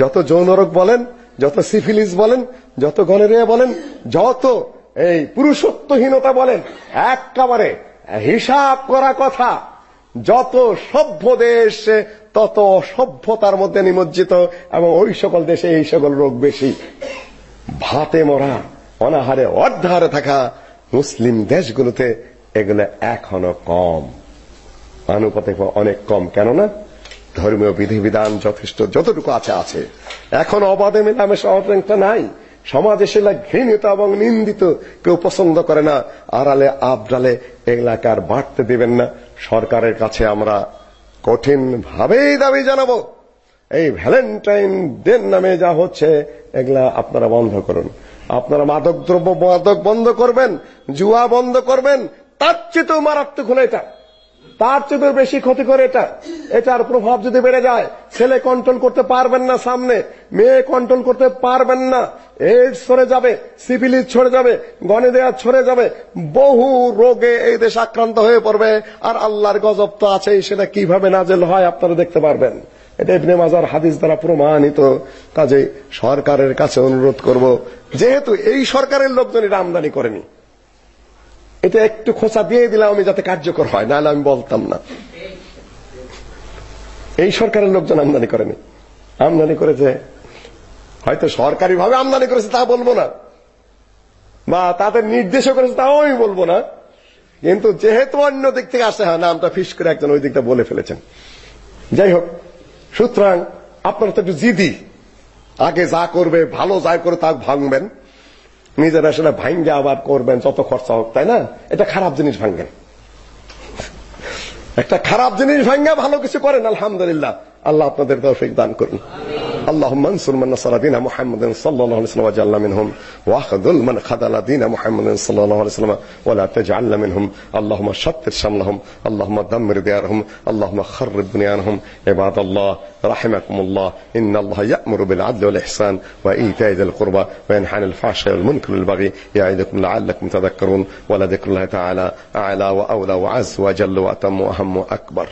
যত যৌন রোগ বলেন, যত সিফিলিস বলেন, যত গনেরিয়া বলেন, যত এই পুরুষত্বহীনতা বলেন, একেবারে হিসাব করা কথা, যত সভ্য দেশ, তত সভ্যতার মধ্যে নিমজ্জিত এবং ওই সকল দেশে এই সকল রোগ বেশি। ভাতে মরা, অনাহারে অর্ধাহারে থাকা মুসলিম দেশগুলোতে এগুলো এখনও কম। আনুপাতিক অনেক কম, কেননা ধর্মীয় বিধিবিধান যথেষ্ট, যতটুকু আছে আছে। এখন অবাধে মেলামেশা অনেকটা নাই। সমাজে সেগুলা ঘৃণিত এবং নিন্দিত কেউ পছন্দ করে না। আড়ালে আবডালে এলাকার বাড়তে দিবেন না। সরকারের কাছে আমরা কঠিন ভাবেই দাবি জানাব। এই ভ্যালেন্টাইন ডের নামে যা হচ্ছে, এগুলা আপনারা বন্ধ করুন। আপনারা মাদক দ্রব্য মাদক বন্ধ করবেন, জুয়া বন্ধ করবেন, তার চেয়েও মারাত্মক হলো এটা। তার চেয়েও বেশি ক্ষতি করে এটা। এটার প্রভাব যদি বেড়ে যায়, ছেলে কন্ট্রোল করতে পারবেন না সামনে, মেয়ে কন্ট্রোল করতে পারবেন না। এইডস ছড়ে যাবে সিফিলিস ছড়ে যাবে গনেদেয়া ছড়ে যাবে, বহু রোগে এই দেশ আক্রান্ত হয়ে পড়বে, আর আল্লাহর গজব তো আছেই, সেটা কীভাবে নাজেল হয় আপনারা দেখতে পারবেন। এটা ইবনে মাজার হাদিস দ্বারা প্রমাণিত। কাজে সরকারের কাছে অনুরোধ করব, যেহেতু এই সরকারের লোকজন এটা আমদানি করেনি, এটা একটু খোঁচা দিয়ে দিলাম আমি যাতে কার্যকর হয়, নাহলে আমি বলতাম না। এই সরকারের লোকজন আমদানি করেনি। আমদানি করেছে, হয়তো সরকারি ভাবে আমদানি করেছে তা বলব না, বা তাদের নির্দেশও করেছে তাও আমি বলব না, কিন্তু যেহেতু অন্য দিক থেকে আসে হ্যাঁ নামটা ফিস করে একজন ওই দিকটা বলে ফেলেছেন। যাই হোক সুতরাং আপনার তো একটু জিদি। আগে যা করবে, ভালো যা করে তা ভাঙবেন। নিজেরা সেটা ভাঙ্গে আবার করবেন, যত খরচা হোক, তাই না? এটা খারাপ জিনিস ভাঙ্গেন একটা খারাপ জিনিস ভাঙ্গা ভালো কিছু করেন, আলহামদুলিল্লাহ। আল্লাহ আপনাদের তৌফিক দান করুন اللهم انصر من نصر دين محمد صلى الله عليه وسلم واجعلنا منهم واخذل من خذل دين محمد صلى الله عليه وسلم ولا تجعلنا منهم اللهم شتت شملهم اللهم دمر ديارهم اللهم خرب بنيانهم عباد الله رحمكم الله إن الله يأمر بالعدل والإحسان وإيتاء ذي القربى وينهى عن الفحشاء والمنكر والبغي يعظكم لعلكم تذكرون ولذكر الله تعالى أعلى وأولى وعز وجل وأتم وأهم وأكبر